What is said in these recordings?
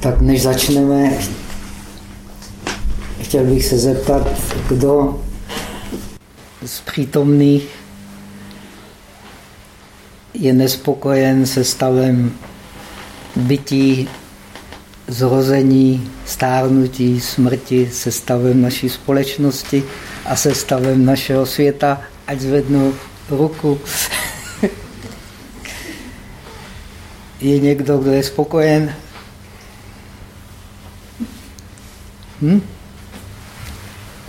Tak než začneme, chtěl bych se zeptat, kdo z přítomných je nespokojen se stavem bytí, zrození, stárnutí, smrti, se stavem naší společnosti a se stavem našeho světa, ať zvednu ruku. je někdo, kdo je spokojen? Hm?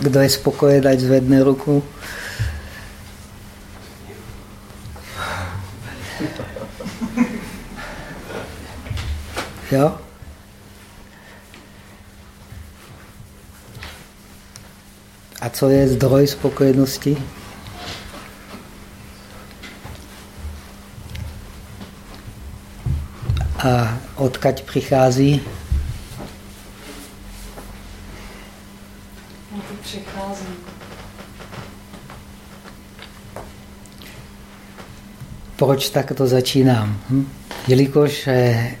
Kdo je spokojen, ať zvedne ruku. Jo? A co je zdroj spokojenosti? A odkaď přichází? přichází. Proč tak to začínám? Hm? Jelikož eh,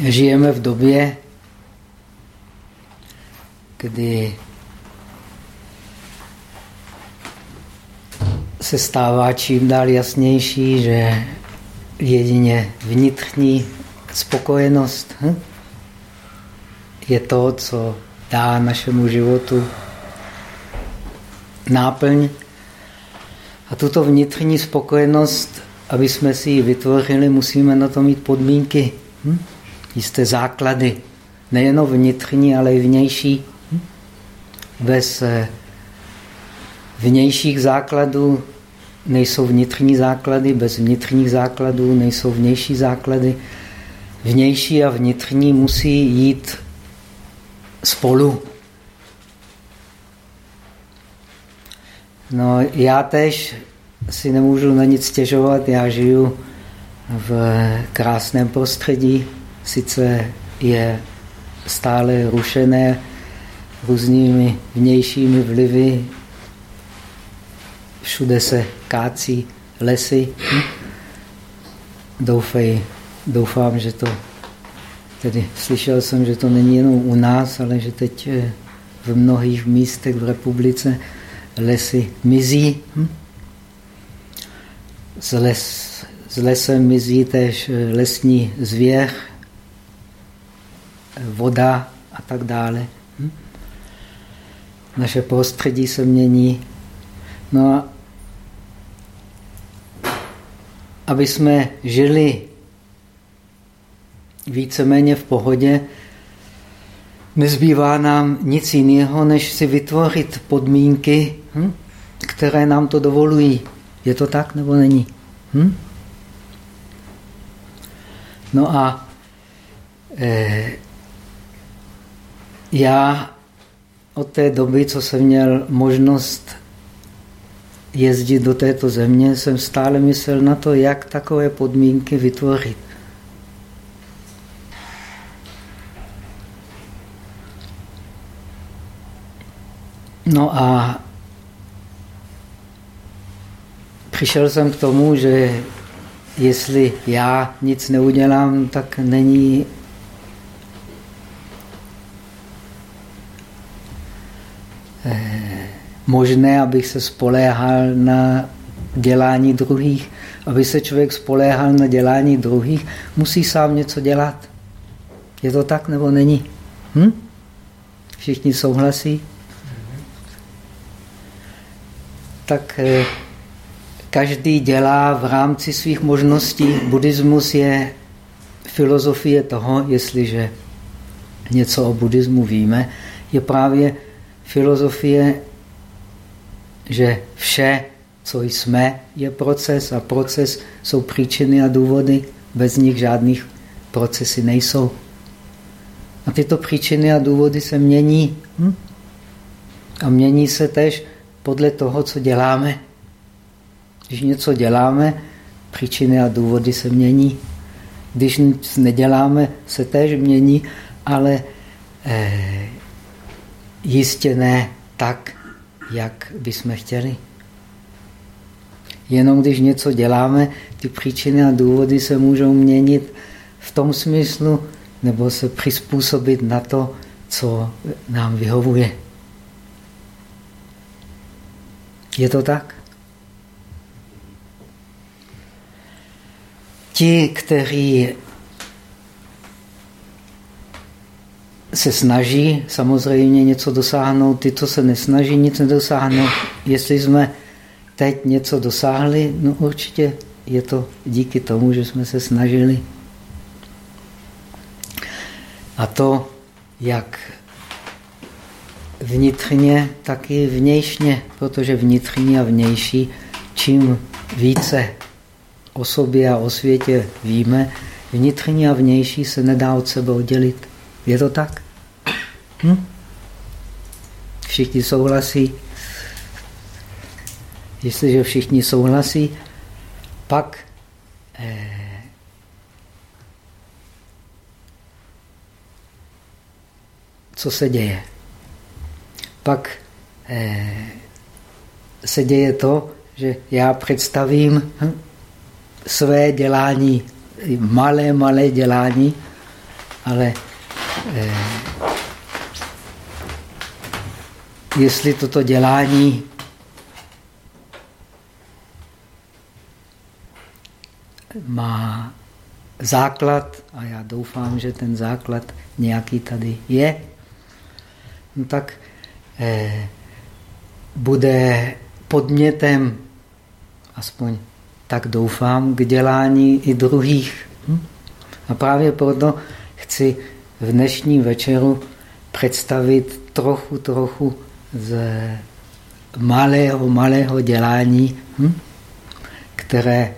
žijeme v době, kdy se stává čím dál jasnější, že jedině vnitřní spokojenost hm? Je to, co dá našemu životu náplň. A tuto vnitřní spokojenost, aby jsme si ji vytvořili, musíme na to mít podmínky, hm? jisté základy, nejenom vnitřní, ale i vnější. Hm? Bez eh, vnějších základů nejsou vnitřní základy, bez vnitřních základů nejsou vnější základy. Vnější a vnitřní musí jít spolu. No, já tež si nemůžu na nic stěžovat, já žiju v krásném prostředí, sice je stále rušené různými vnějšími vlivy, všude se kácí lesy. Doufej, doufám, že to, tedy slyšel jsem, že to není jenom u nás, ale že teď eh, v mnohých místech v republice lesy mizí. Z, les, z lesem mizí též eh, lesní zvěř, voda a tak dále. Naše prostředí se mění. No a aby jsme žili víceméně v pohodě, nezbývá nám nic jiného, než si vytvořit podmínky, hm, které nám to dovolují. Je to tak nebo není? Hm? No a eh, já od té doby, co jsem měl možnost jezdit do této země, jsem stále myslel na to, jak takové podmínky vytvořit. No a přišel jsem k tomu, že jestli já nic neudělám, tak není možné, abych se spoléhal na dělání druhých. Aby se člověk spoléhal na dělání druhých, musí sám něco dělat. Je to tak nebo není? Hm? Všichni souhlasí? Tak eh, každý dělá v rámci svých možností. Buddhismus je filozofie toho, jestliže něco o buddhismu víme, je právě filozofie že vše, co jsme, je proces a proces jsou příčiny a důvody, bez nich žádných procesy nejsou. A tyto příčiny a důvody se mění. Hm? A mění se tež podle toho, co děláme. Když něco děláme, příčiny a důvody se mění. Když nic neděláme, se též mění, ale eh, jistě ne tak, jak bychom chtěli. Jenom když něco děláme, ty příčiny a důvody se můžou měnit v tom smyslu, nebo se přizpůsobit na to, co nám vyhovuje. Je to tak? Ti, kteří se snaží samozřejmě něco dosáhnout, ty, co se nesnaží nic nedosáhnout. Jestli jsme teď něco dosáhli, no určitě je to díky tomu, že jsme se snažili. A to jak vnitřně, tak i vnějšně, protože vnitřní a vnější, čím více o sobě a o světě víme, vnitřní a vnější se nedá od sebe oddělit. Je to tak? Hm? Všichni souhlasí? Jestliže všichni souhlasí, pak eh, co se děje? Pak eh, se děje to, že já představím hm, své dělání, malé, malé dělání, ale eh, jestli toto dělání má základ, a já doufám, že ten základ nějaký tady je, no tak bude podmětem, aspoň tak doufám, k dělání i druhých. Hm? A právě proto chci v dnešní večeru představit trochu, trochu z malého, malého dělání, hm? které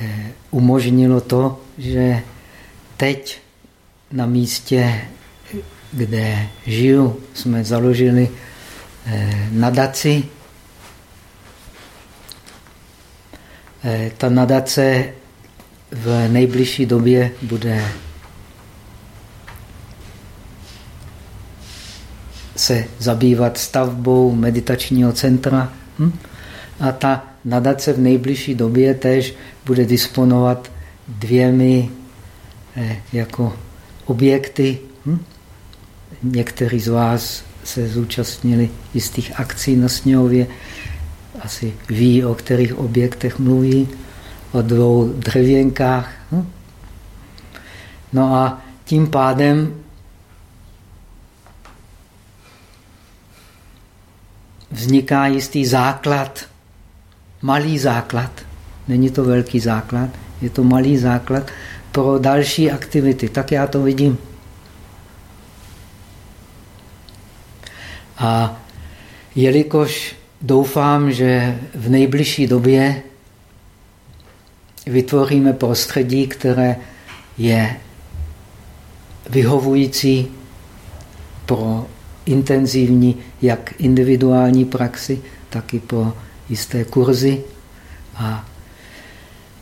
eh, umožnilo to, že teď na místě, kde žiju, jsme založili eh, nadaci. Eh, ta nadace v nejbližší době bude se zabývat stavbou meditačního centra. Hm? A ta nadace v nejbližší době tež bude disponovat dvěmi eh, jako objekty. Hm? Někteří z vás se zúčastnili jistých akcí na Sněhově, asi ví, o kterých objektech mluví, o dvou dřevěnkách. Hm? No a tím pádem vzniká jistý základ, malý základ, není to velký základ, je to malý základ pro další aktivity. Tak já to vidím. A jelikož doufám, že v nejbližší době vytvoříme prostředí, které je vyhovující pro intenzivní jak individuální praxi, tak i pro jisté kurzy. A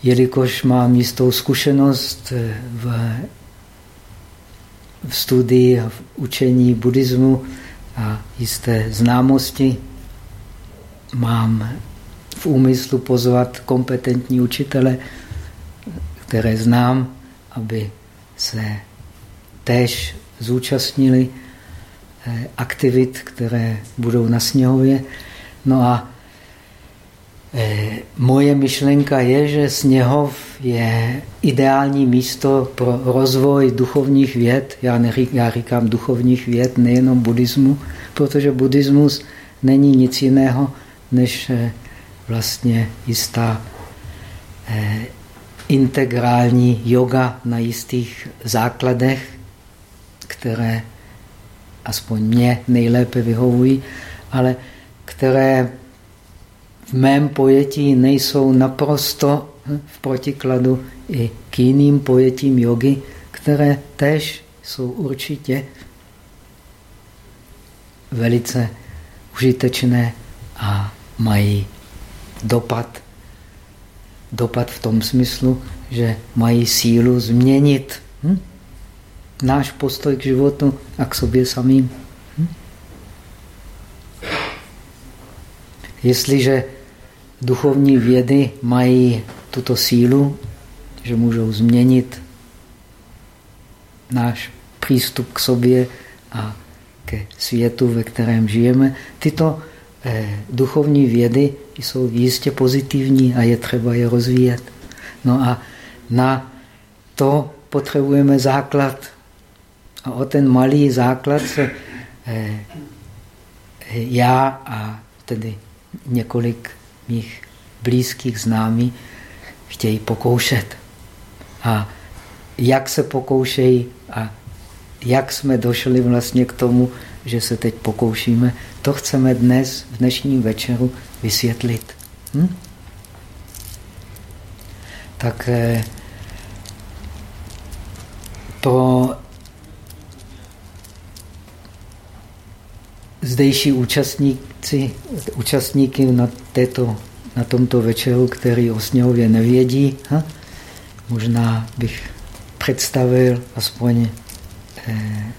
jelikož mám jistou zkušenost v, v studii a v učení buddhismu a jisté známosti, mám v úmyslu pozvat kompetentní učitele, které znám, aby se též zúčastnili Eh, aktivit, které budou na Sněhově. No a moje myšlenka je, že Sněhov je ideální místo pro rozvoj duchovních věd. Já, neřík, já říkám duchovních věd, nejenom buddhismu, protože buddhismus není nic jiného, než eh, vlastně jistá integrální yoga na jistých základech, které aspoň mě nejlépe vyhovují, ale které v mém pojetí nejsou naprosto v protikladu i k jiným pojetím jogy, které tež jsou určitě velice užitečné a mají dopad. Dopad v tom smyslu, že mají sílu změnit hm? náš postoj k životu a k sobě samým. Hm? Jestliže duchovní vědy mají tuto sílu, že můžou změnit náš přístup k sobě a ke světu, ve kterém žijeme, tyto eh, duchovní vědy jsou jistě pozitivní a je třeba je rozvíjet. No a na to potřebujeme základ. A o ten malý základ se eh, já a tedy několik mých blízkých známí chtějí pokoušet. A jak se pokoušejí a jak jsme došli vlastně k tomu, že se teď pokoušíme, to chceme dnes, v dnešním večeru, vysvětlit. Hm? Tak eh, pro zdejší účastníci, účastníky na, této, na tomto večeru, který o Sněhově nevědí, ha? možná bych představil aspoň eh,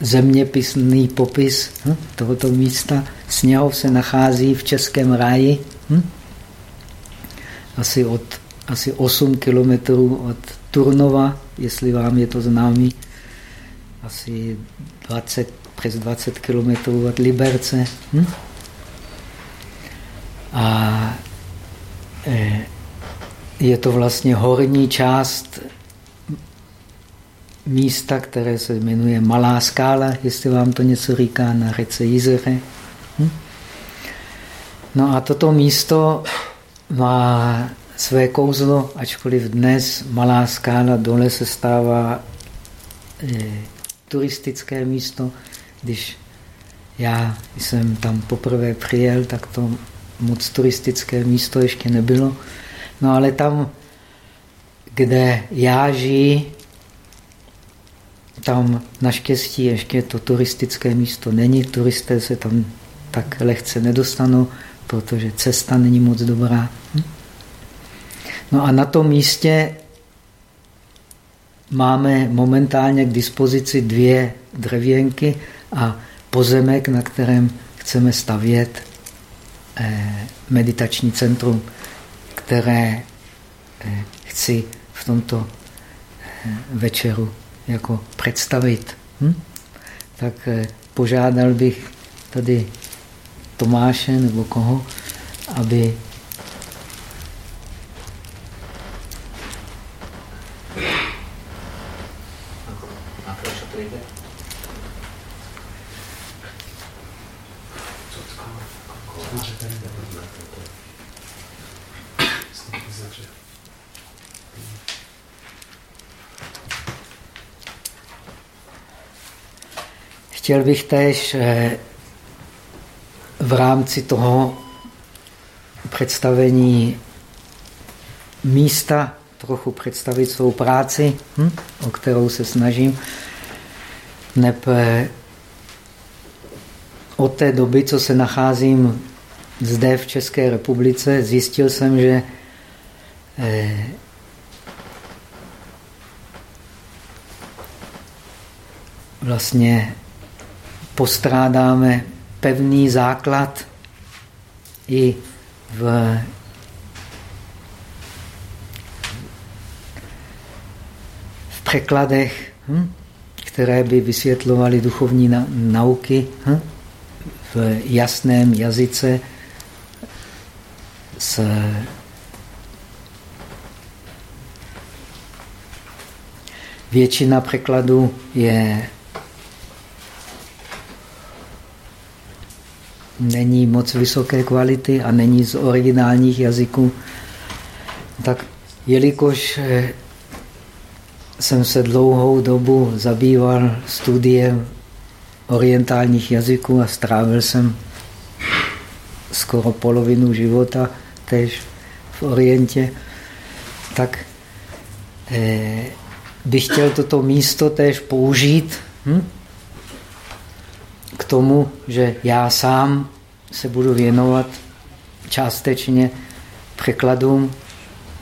zeměpisný popis hm, tohoto místa. Sněhov se nachází v Českém ráji, hm? asi, od, asi 8 kilometrů od Turnova, jestli vám je to známý, asi 20, přes 20 kilometrů od Liberce. Hm? A eh, je to vlastně horní část místa, které se jmenuje Malá skála, jestli vám to něco říká, na řece Jizeře. Hm? No a toto místo má své kouzlo, ačkoliv dnes Malá skála dole se stává e, turistické místo. Když já jsem tam poprvé přijel, tak to moc turistické místo ještě nebylo. No ale tam, kde já žiji, tam naštěstí ještě to turistické místo není. Turisté se tam tak lehce nedostanou, protože cesta není moc dobrá. Hm? No a na tom místě máme momentálně k dispozici dvě dřevěnky a pozemek, na kterém chceme stavět eh, meditační centrum, které eh, chci v tomto eh, večeru jako představit. Hm? Tak požádal bych tady Tomáše nebo koho, aby Chtěl bych též eh, v rámci toho představení místa trochu představit svou práci, hm, o kterou se snažím. Neb eh, od té doby, co se nacházím zde v České republice, zjistil jsem, že eh, vlastně postrádáme pevný základ i v překladech, hm, které by vysvětlovaly duchovní nauky hm, v jasném jazyce s Většina překladů je není moc vysoké kvality a není z originálních jazyků, tak jelikož eh, jsem se dlouhou dobu zabýval studiem orientálních jazyků a strávil jsem skoro polovinu života tež v Orientě, tak eh, bych chtěl toto místo též použít hm? Tomu, že já sám se budu věnovat částečně překladům.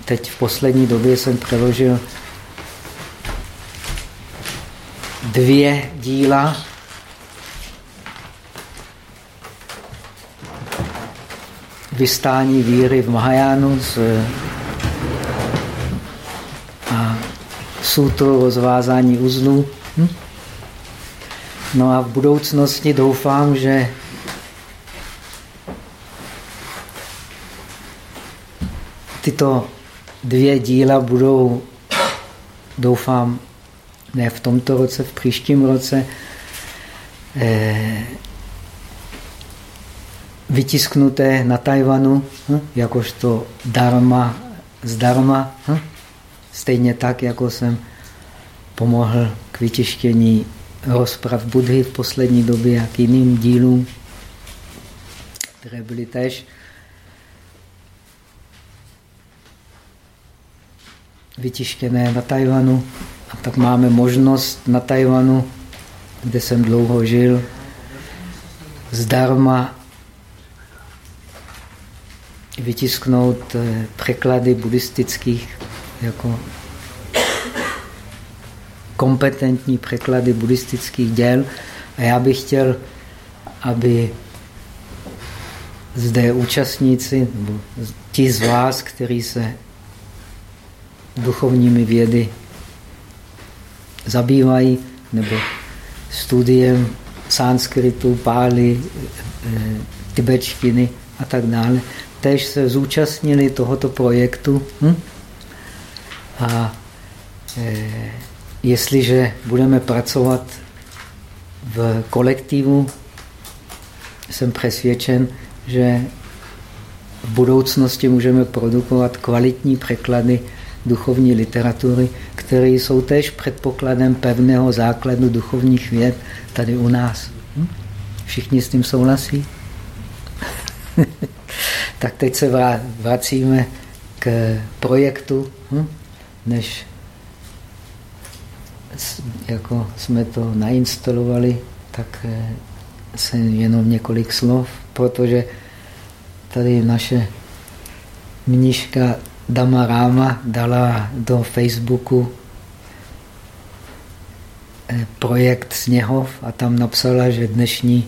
Teď v poslední době jsem přeložil dvě díla vystání víry v Mahajánu z, a sutru rozvázání uzlů. Hm? No a v budoucnosti doufám, že tyto dvě díla budou, doufám, ne v tomto roce, v příštím roce, eh, vytisknuté na Tajvanu, hm, jakožto dharma zdarma. Hm? Stejně tak, jako jsem pomohl k vytištění rozprav Budhy v poslední době a k jiným dílům, které byly tež vytištěné na Tajvanu. A tak máme možnost na Tajvanu, kde jsem dlouho žil, zdarma vytisknout eh, překlady buddhistických jako kompetentní překlady buddhistických děl. A já bych chtěl, aby zde účastníci, nebo ti z vás, kteří se duchovními vědy zabývají, nebo studiem sanskritu, pály, eh, tibetštiny a tak dále, tež se zúčastnili tohoto projektu. Hm? A e, jestliže budeme pracovat v kolektivu, jsem přesvědčen, že v budoucnosti můžeme produkovat kvalitní překlady duchovní literatury, které jsou též předpokladem pevného základu duchovních věd tady u nás. Hm? Všichni s tím souhlasí? tak teď se vracíme k projektu, hm? než jako jsme to nainstalovali, tak eh, se jenom několik slov, protože tady naše mniška Dama Rama dala do Facebooku eh, projekt Sněhov a tam napsala, že dnešní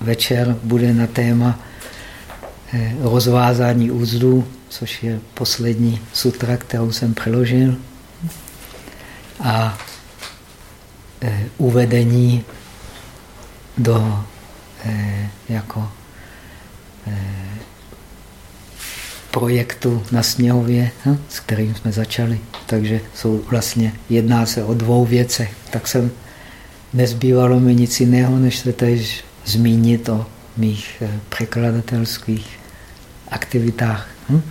večer bude na téma eh, rozvázání úzdů, což je poslední sutra, kterou jsem přeložil. A uvedení do jako projektu na Sněhově, hm, s kterým jsme začali. Takže jsou vlastně, jedná se o dvou věcech. Tak jsem nezbývalo mi nic jiného, než se tež zmínit o mých eh, překladatelských aktivitách. Hm?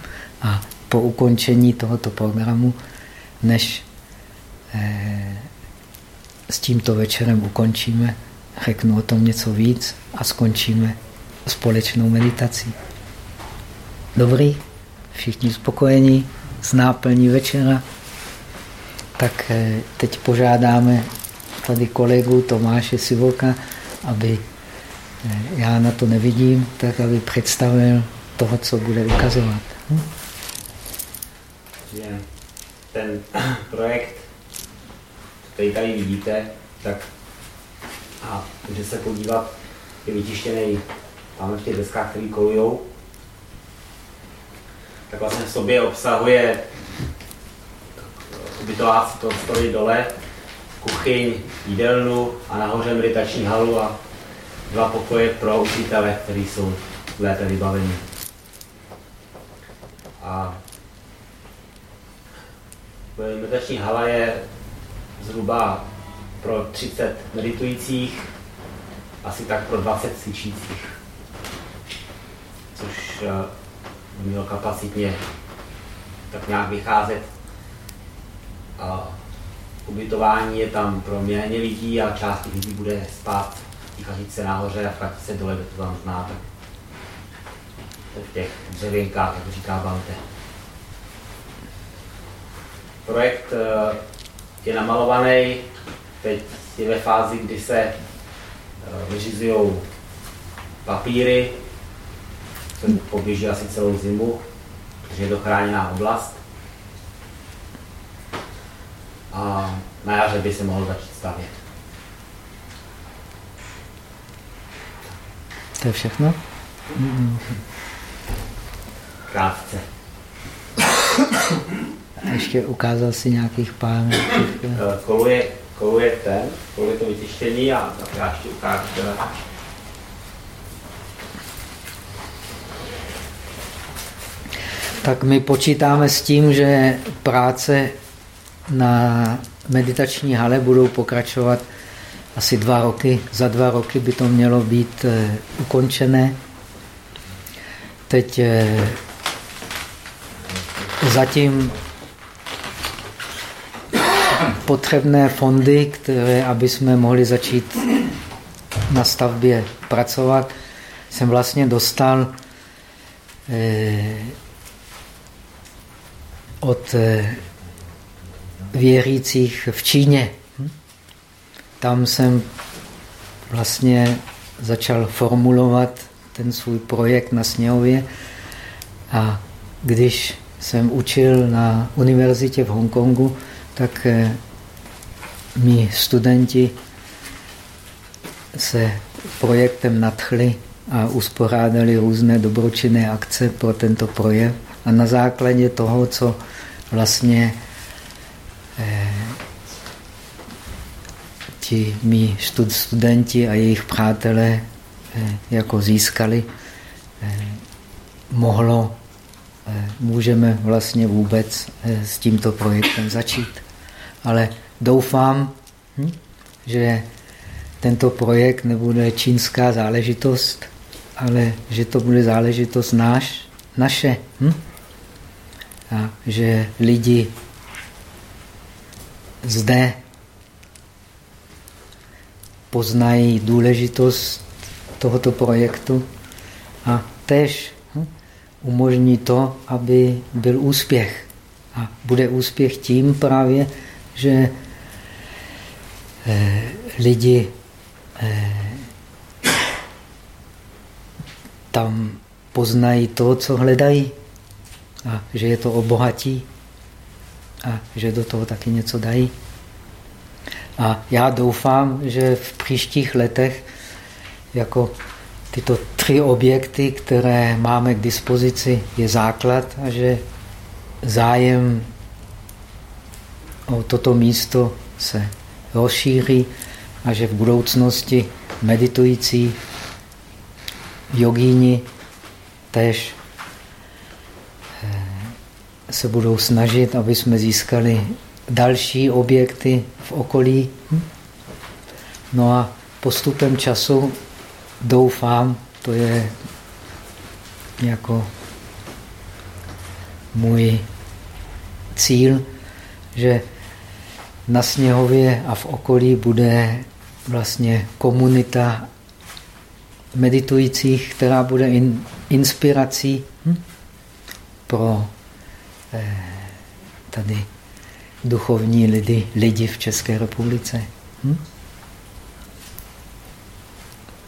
A po ukončení tohoto programu, než eh, s tímto večerem ukončíme, řeknu o tom něco víc a skončíme společnou meditací. Dobrý? všichni spokojení s náplní večera, tak eh, teď požádáme tady kolegu Tomáše Sivoka, aby, eh, já na to nevidím, tak aby představil toho, co bude ukazovat. Hm? Ten projekt, který tady vidíte, tak a můžete se podívat, je vytištěný tam v těch deskách, které kolujou tak vlastně v sobě obsahuje ubytovací prostory dole, kuchyň, jídelnu a nahoře meditační halu a dva pokoje pro učitele, kteří jsou lépe vybavení. A meditační hala je zhruba pro 30 meditujících, asi tak pro 20 cvičících. Což eh, měl kapacitně tak nějak vycházet. A ubytování je tam pro méně lidí a část těch lidí bude spát v se nahoře a v chatice dole, to tam znáte. V těch dřevěnkách, jak říká Bante. Projekt eh, je namalovaný, teď je ve fázi, kdy se eh, vyřizují papíry, to poběží asi celou zimu, protože je to chráněná oblast. A na jaře by se mohl začít stavět. To je všechno? krátce. Ještě ukázal si nějakých pár. Eh, koluje, koluje ten, koluje to vytištění a tak já ještě ukážu Tak my počítáme s tím, že práce na meditační hale budou pokračovat asi dva roky. Za dva roky by to mělo být eh, ukončené. Teď eh, zatím potřebné fondy, které, aby jsme mohli začít na stavbě pracovat, jsem vlastně dostal eh, od eh, věřících v Číně. Tam jsem vlastně začal formulovat ten svůj projekt na Sněhově. A když jsem učil na univerzitě v Hongkongu, tak mý studenti se projektem nadchli a uspořádali různé dobročinné akce pro tento projev. A na základě toho, co vlastně eh, ti mý stud, studenti a jejich přátelé eh, jako získali, eh, mohlo, eh, můžeme vlastně vůbec eh, s tímto projektem začít. Ale doufám, hm, že tento projekt nebude čínská záležitost, ale že to bude záležitost náš, naše. Hm? A že lidi zde poznají důležitost tohoto projektu a tež hm, umožní to, aby byl úspěch. A bude úspěch tím právě, že eh, lidi eh, tam poznají to, co hledají a že je to obohatí a že do toho taky něco dají. A já doufám, že v příštích letech jako tyto tři objekty, které máme k dispozici, je základ a že zájem o toto místo se rozšíří a že v budoucnosti meditující jogíni tež eh, se budou snažit, aby jsme získali další objekty v okolí. No a postupem času doufám, to je jako můj cíl, že na Sněhově a v okolí bude vlastně komunita meditujících, která bude in, inspirací hm, pro eh, tady duchovní lidi, lidi v České republice. Hm?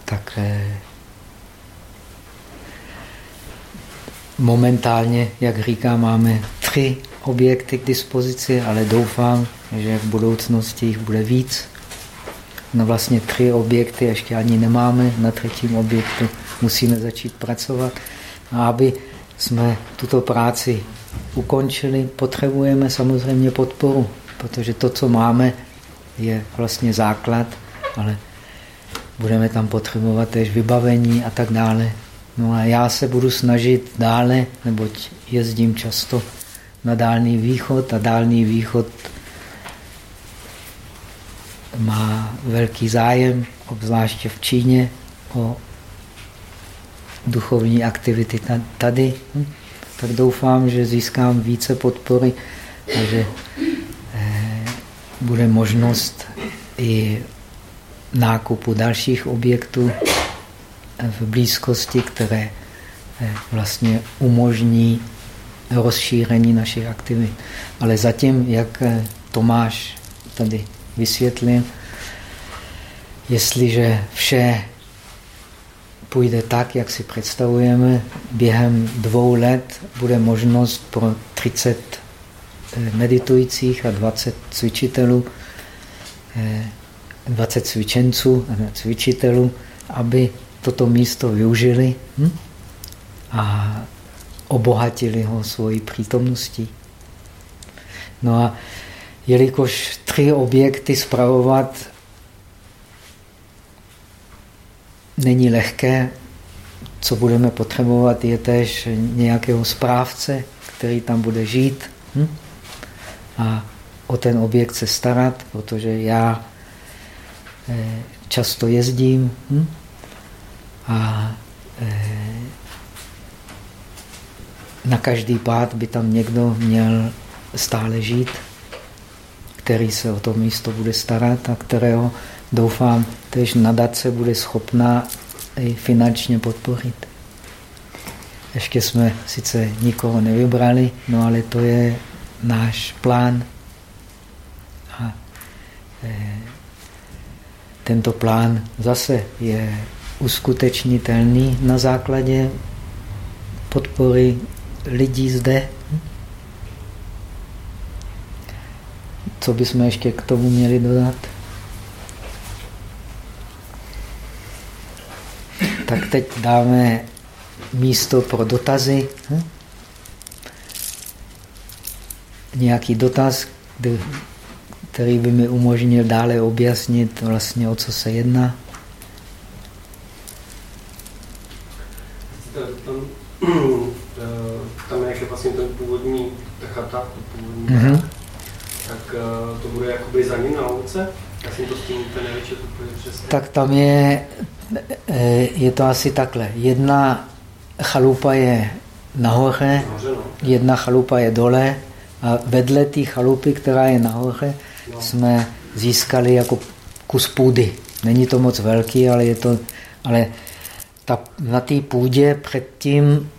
Tak eh, momentálně, jak říkám, máme tři objekty k dispozici, ale doufám, že v budoucnosti jich bude víc. No vlastně tři objekty ještě ani nemáme, na třetím objektu musíme začít pracovat. A aby jsme tuto práci ukončili, potřebujeme samozřejmě podporu, protože to, co máme, je vlastně základ, ale budeme tam potřebovat tež vybavení a tak dále. No a já se budu snažit dále, neboť jezdím často na Dálný východ a Dálný východ má velký zájem, obzvláště v Číně, o duchovní aktivity tady. Hm? Tak doufám, že získám více podpory a že eh, bude možnost i nákupu dalších objektů v blízkosti, které eh, vlastně umožní rozšíření našich aktivit. Ale zatím, jak eh, Tomáš tady vysvětlil, jestliže vše půjde tak, jak si představujeme, během dvou let bude možnost pro 30 eh, meditujících a 20 cvičitelů, 20 cvičenců a cvičitelů, aby toto místo využili hm? a obohatili ho svojí přítomností. No a jelikož tři objekty spravovat není lehké, co budeme potřebovat, je tež nějakého správce, který tam bude žít hm? a o ten objekt se starat, protože já eh, často jezdím hm? a eh, na každý pád by tam někdo měl stále žít, který se o to místo bude starat a kterého doufám, tež nadace bude schopná i finančně podporit. Ještě jsme sice nikoho nevybrali, no ale to je náš plán. A e, tento plán zase je uskutečnitelný na základě podpory lidí zde. Co bychom ještě k tomu měli dodat? Tak teď dáme místo pro dotazy. Hm? Nějaký dotaz, který by mi umožnil dále objasnit vlastně, o co se jedná. Tam, tam jak je vlastně ten původní ta chata, původní mm -hmm. Tak eh, to bude jakoby za ním na louce? Já jsem to s tím úplně nevyčetl přesně. Tak tam je, eh, je to asi takhle. Jedna chalupa je nahoře, no. jedna chalupa je dole a vedle té chalupy, která je nahoře, no. jsme získali jako kus půdy. Není to moc velký, ale je to, ale ta, na té půdě předtím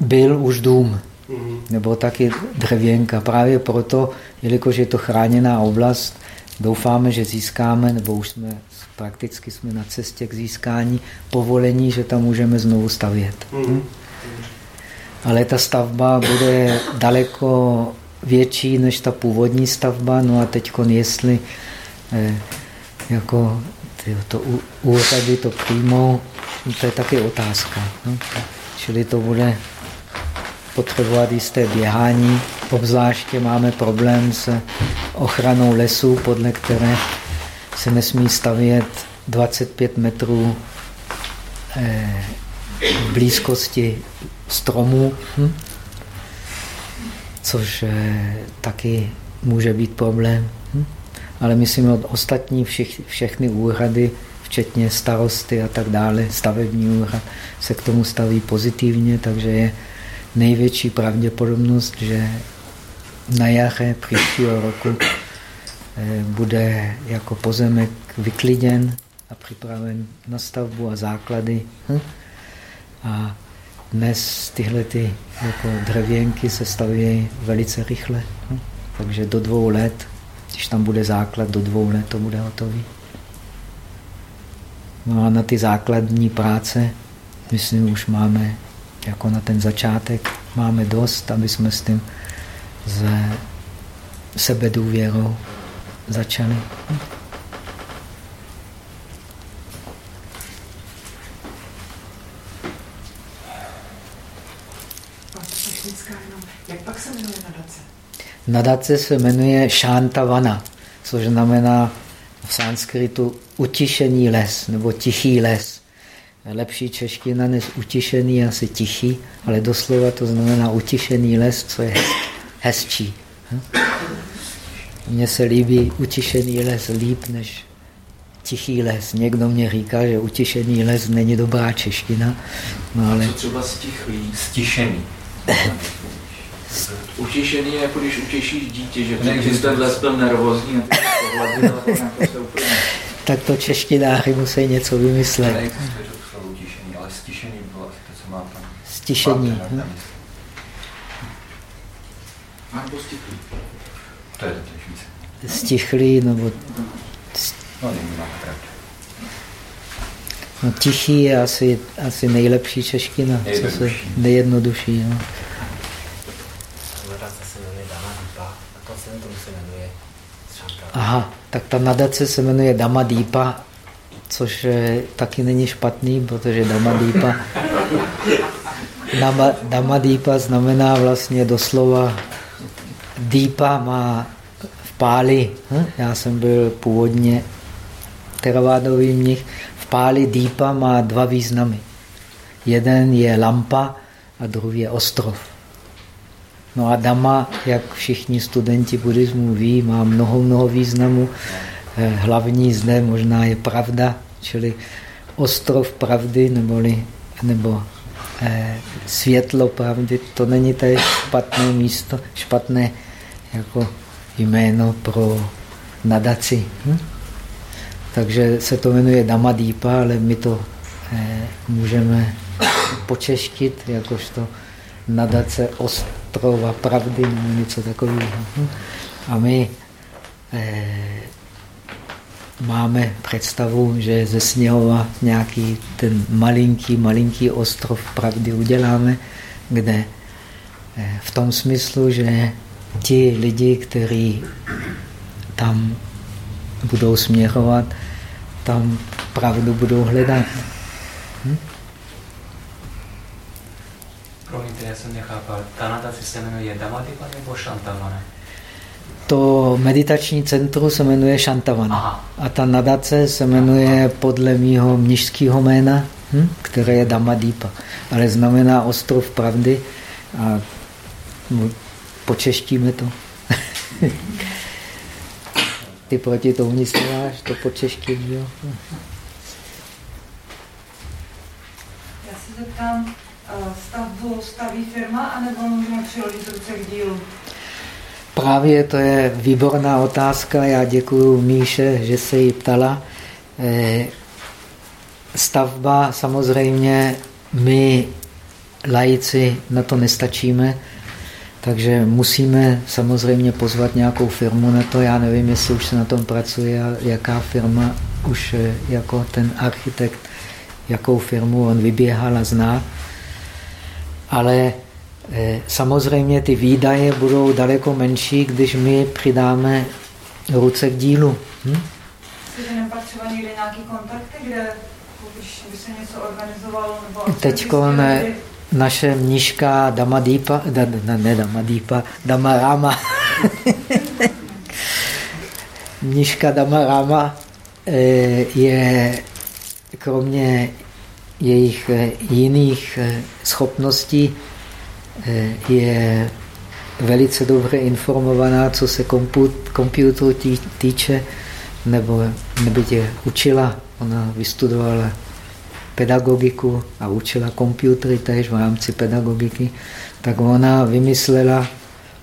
byl už dům, mm. nebo taky dřevěnka. Právě proto, jelikož je to chráněná oblast, doufáme, že získáme, nebo už jsme prakticky jsme na cestě k získání povolení, že tam můžeme znovu stavět. Mm. Ale ta stavba bude daleko větší než ta původní stavba. No a teď, jestli eh, jako tyjo, to úřady to přijmou, to je taky otázka. No? Čili to bude potřebovat jisté běhání. Obzvláště máme problém s ochranou lesů, podle které se nesmí stavět 25 metrů eh, v blízkosti stromů, hm? což eh, taky může být problém. Hm? Ale myslím, od ostatní všech, všechny úřady, včetně starosty a tak dále, stavební úřad, se k tomu staví pozitivně, takže je největší pravděpodobnost, že na jaře příštího roku eh, bude jako pozemek vykliděn a připraven na stavbu a základy. Hm? A dnes tyhle ty jako dřevěnky se staví velice rychle. Hm? Takže do dvou let, když tam bude základ, do dvou let to bude hotový. No a na ty základní práce, myslím, už máme jako na ten začátek, máme dost, aby jsme s tím ze sebedůvěrou začali. Jak pak se jmenuje nadace? Nadace se jmenuje Shantavana, což znamená v sanskritu utišený les nebo tichý les. Lepší čeština než utišený, asi tichý, ale doslova to znamená utišený les, co je hezčí. Mně se líbí utišený les líp než tichý les. Někdo mě říká, že utišený les není dobrá čeština. No ale... Co třeba stichlý? Stišený. Utěšený je jako když utěšíš dítě, že když ten les byl nervózní a ty se úplně... Tak to češtináři musí něco vymyslet. Neexistuje slovo utěšený, ale stišený bylo to, co má tam. Stišení. Stichlý. To je to více. Stichlý, nebo... No, No, tichý je asi, asi nejlepší čeština, co se nejjednodušší. No. Aha, tak ta nadace se jmenuje Dama Dípa, což taky není špatný, protože Dama Dípa Dama, Dama Dípa znamená vlastně doslova Dípa má v páli. Hm? Já jsem byl původně teravádový mnich. V páli Dípa má dva významy. Jeden je lampa a druhý je ostrov. No a Dama, jak všichni studenti buddhismu ví, má mnoho, mnoho významů. Eh, hlavní zde možná je pravda, čili ostrov pravdy, neboli, nebo světlo pravdy, to není tady špatné místo, špatné jako jméno pro nadaci. Hm? Takže se to jmenuje Damadýpa, ale my to eh, můžeme počeštit, jakožto nadace ostrova pravdy něco takového. Hm? A my eh, máme představu, že ze Sněhova nějaký ten malinký, malinký ostrov pravdy uděláme, kde eh, v tom smyslu, že ti lidi, kteří tam budou směrovat, tam pravdu budou hledat. Hm? Promiňte, já jsem nechápal. Ta nadace se jmenuje Damadipa nebo Shantavana? To meditační centrum se jmenuje Shantavana. Aha. A ta nadace se jmenuje podle mýho mnižského jména, hm? které je Damadipa. Ale znamená ostrov pravdy a počeštíme to. Ty proti tomu nic nemáš, to počeštím, jo? Já se zeptám, eh, stavbu staví firma, anebo můžeme přiložit ruce k dílu? Právě to je výborná otázka. Já děkuji Míše, že se ji ptala. Eh, stavba samozřejmě my lajci na to nestačíme, takže musíme samozřejmě pozvat nějakou firmu na to. Já nevím, jestli už se na tom pracuje, jaká firma už eh, jako ten architekt, jakou firmu on vyběhal a zná. Ale samozřejmě ty výdaje budou daleko menší, když my přidáme ruce k dílu. Hm? Jste někde nějaký kontakty, kde když by se něco organizovalo? Teď ne, naše mniška Damadýpa, da, ne Damadýpa, Damarama, mniška Damarama eh, je kromě jejich eh, jiných eh, schopností je velice dobře informovaná, co se komputeru týče, nebo tě učila. Ona vystudovala pedagogiku a učila počítače tež v rámci pedagogiky, tak ona vymyslela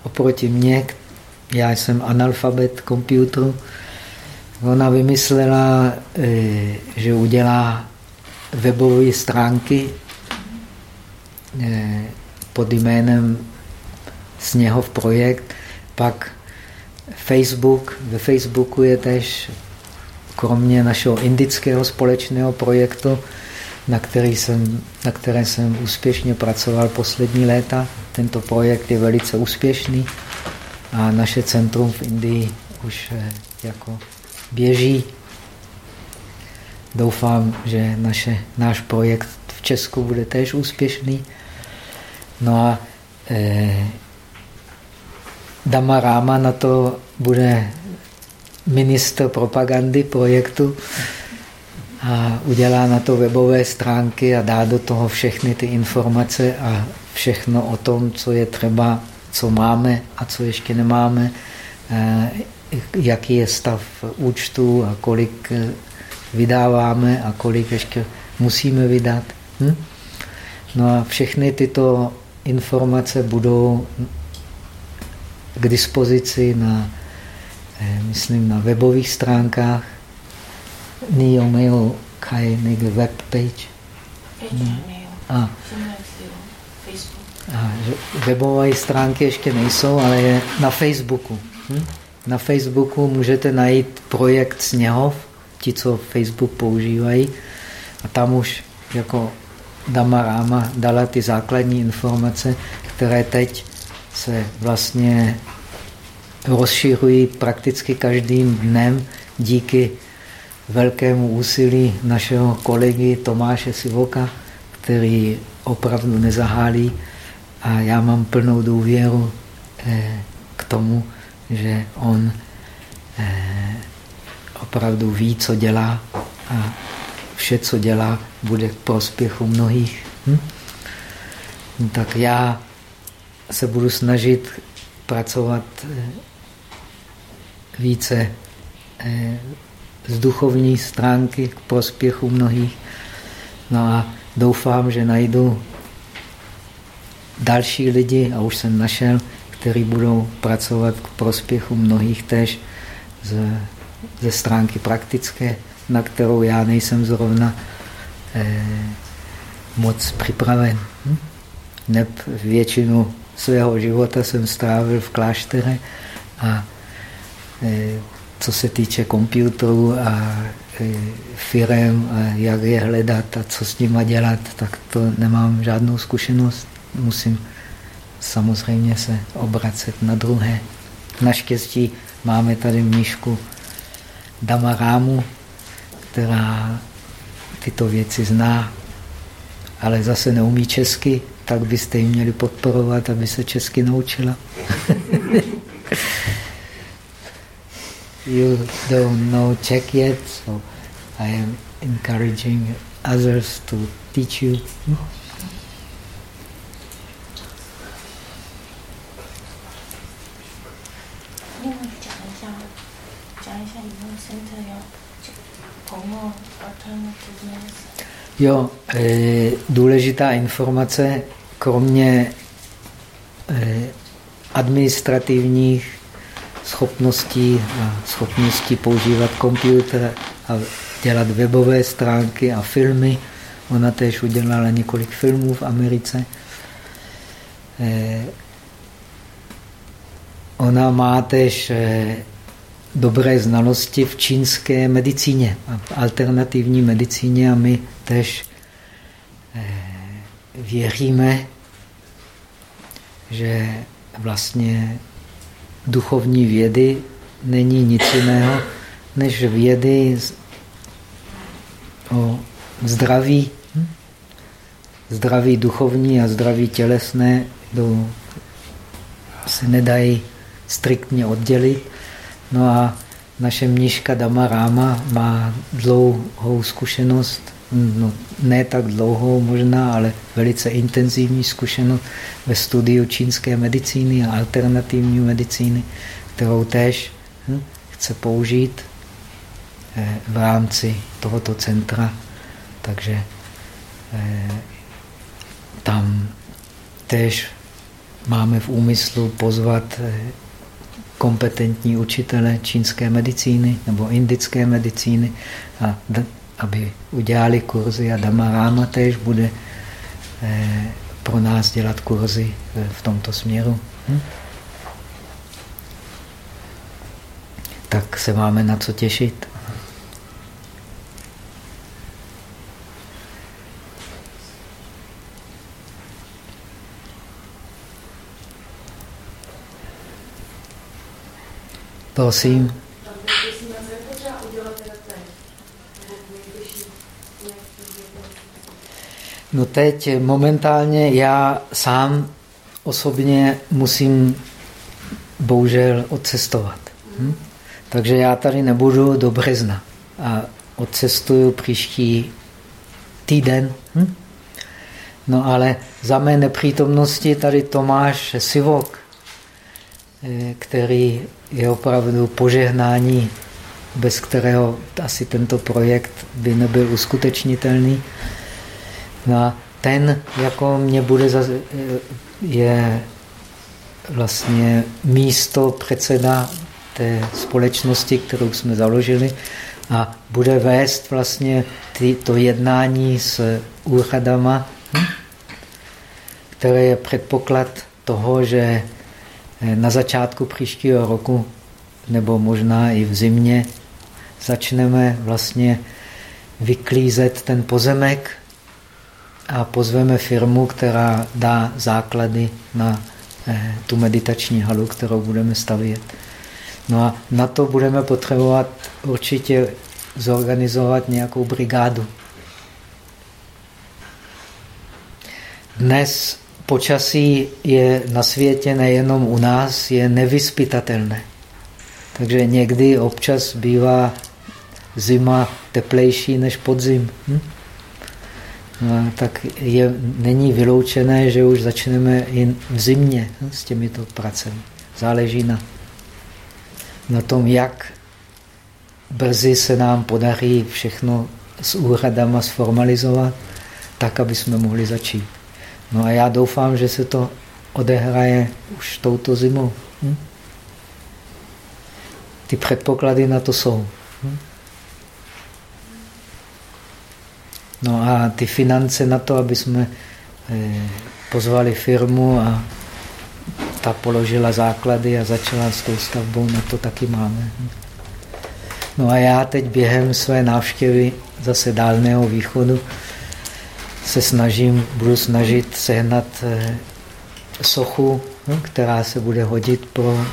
oproti mně, já jsem analfabet počítačů, ona vymyslela, eh, že udělá webové stránky eh, pod jménem Sněhov projekt, pak Facebook, ve Facebooku je tež kromě našeho indického společného projektu na, který jsem, na které jsem úspěšně pracoval poslední léta. Tento projekt je velice úspěšný a naše centrum v Indii už eh, jako běží. Doufám, že naše, náš projekt v Česku bude též úspěšný. No a eh, Dama Rama na to bude ministr propagandy projektu a udělá na to webové stránky a dá do toho všechny ty informace a všechno o tom, co je třeba, co máme a co ještě nemáme, eh, jaký je stav účtu a kolik eh, vydáváme a kolik ještě musíme vydat. Hm? No a všechny tyto informace budou k dispozici na, eh, myslím, na webových stránkách Neomail Kai Nigel web page. No. A, a webové stránky ještě nejsou, ale je na Facebooku. Hm? Na Facebooku můžete najít projekt Sněhov, ti, co Facebook používají. A tam už jako Dama Rama dala ty základní informace, které teď se vlastně rozšiřují prakticky každým dnem díky velkému úsilí našeho kolegy Tomáše Sivoka, který opravdu nezahálí. A já mám plnou důvěru eh, k tomu, že on eh, opravdu ví, co dělá a vše, co dělá, bude k prospěchu mnohých. Hm? Tak já se budu snažit pracovat eh, více eh, z duchovní stránky k prospěchu mnohých. No a doufám, že najdu další lidi, a už jsem našel, kteří budou pracovat k prospěchu mnohých tež ze, ze stránky praktické, na kterou já nejsem zrovna moc připraven. Hm? Neb většinu svého života jsem strávil v kláštere a e, co se týče počítačů a e, firem a jak je hledat a co s nima dělat, tak to nemám žádnou zkušenost. Musím samozřejmě se obracet na druhé. Naštěstí máme tady mnížku Damarámu, která tyto věci zná, ale zase neumí česky, tak byste ji měli podporovat, aby se česky naučila. you don't know Czech yet, so I am encouraging others to teach you. Jo, e, důležitá informace, kromě e, administrativních schopností a schopností používat počítač a dělat webové stránky a filmy. Ona též udělala několik filmů v Americe. E, ona má též dobré znalosti v čínské medicíně, alternativní medicíně a my tež eh, věříme, že vlastně duchovní vědy není nic jiného, než vědy o zdraví. Hm? Zdraví duchovní a zdraví tělesné se nedají striktně oddělit. No a naše mniška Dama Ráma má dlouhou zkušenost, no, ne tak dlouhou možná, ale velice intenzivní zkušenost ve studiu čínské medicíny a alternativní medicíny, kterou též hm, chce použít eh, v rámci tohoto centra. Takže eh, tam též máme v úmyslu pozvat eh, kompetentní učitele čínské medicíny nebo indické medicíny, a aby udělali kurzy a Dhamma též bude eh, pro nás dělat kurzy eh, v tomto směru. Hm? Tak se máme na co těšit. Prosím. No teď momentálně já sám osobně musím bohužel odcestovat. Hm? Takže já tady nebudu do března a odcestuju příští týden. Hm? No ale za mé nepřítomnosti tady Tomáš Sivok, který je opravdu požehnání, bez kterého asi tento projekt by nebyl uskutečnitelný. No a ten, jako mě bude, je vlastně místo předseda té společnosti, kterou jsme založili a bude vést vlastně ty, to jednání s úřadama, hm? které je předpoklad toho, že Eh, na začátku příštího roku, nebo možná i v zimě, začneme vlastně vyklízet ten pozemek a pozveme firmu, která dá základy na eh, tu meditační halu, kterou budeme stavět. No a na to budeme potřebovat určitě zorganizovat nějakou brigádu. dnes počasí je na světě nejenom u nás, je nevyspytatelné. Takže někdy občas bývá zima teplejší než podzim. Hm? No, tak je, není vyloučené, že už začneme i v zimě hm, s těmito pracemi. Záleží na, na tom, jak brzy se nám podaří všechno s úhradama sformalizovat, tak, aby jsme mohli začít. No a já doufám, že se to odehraje už touto zimou. Hm? Ty předpoklady na to jsou. Hm? No a ty finance na to, aby jsme eh, pozvali firmu a ta položila základy a začala s tou stavbou, na to taky máme. No a já teď během své návštěvy zase dálného východu se snažím, budu snažit sehnat eh, sochu, hm, která se bude hodit pro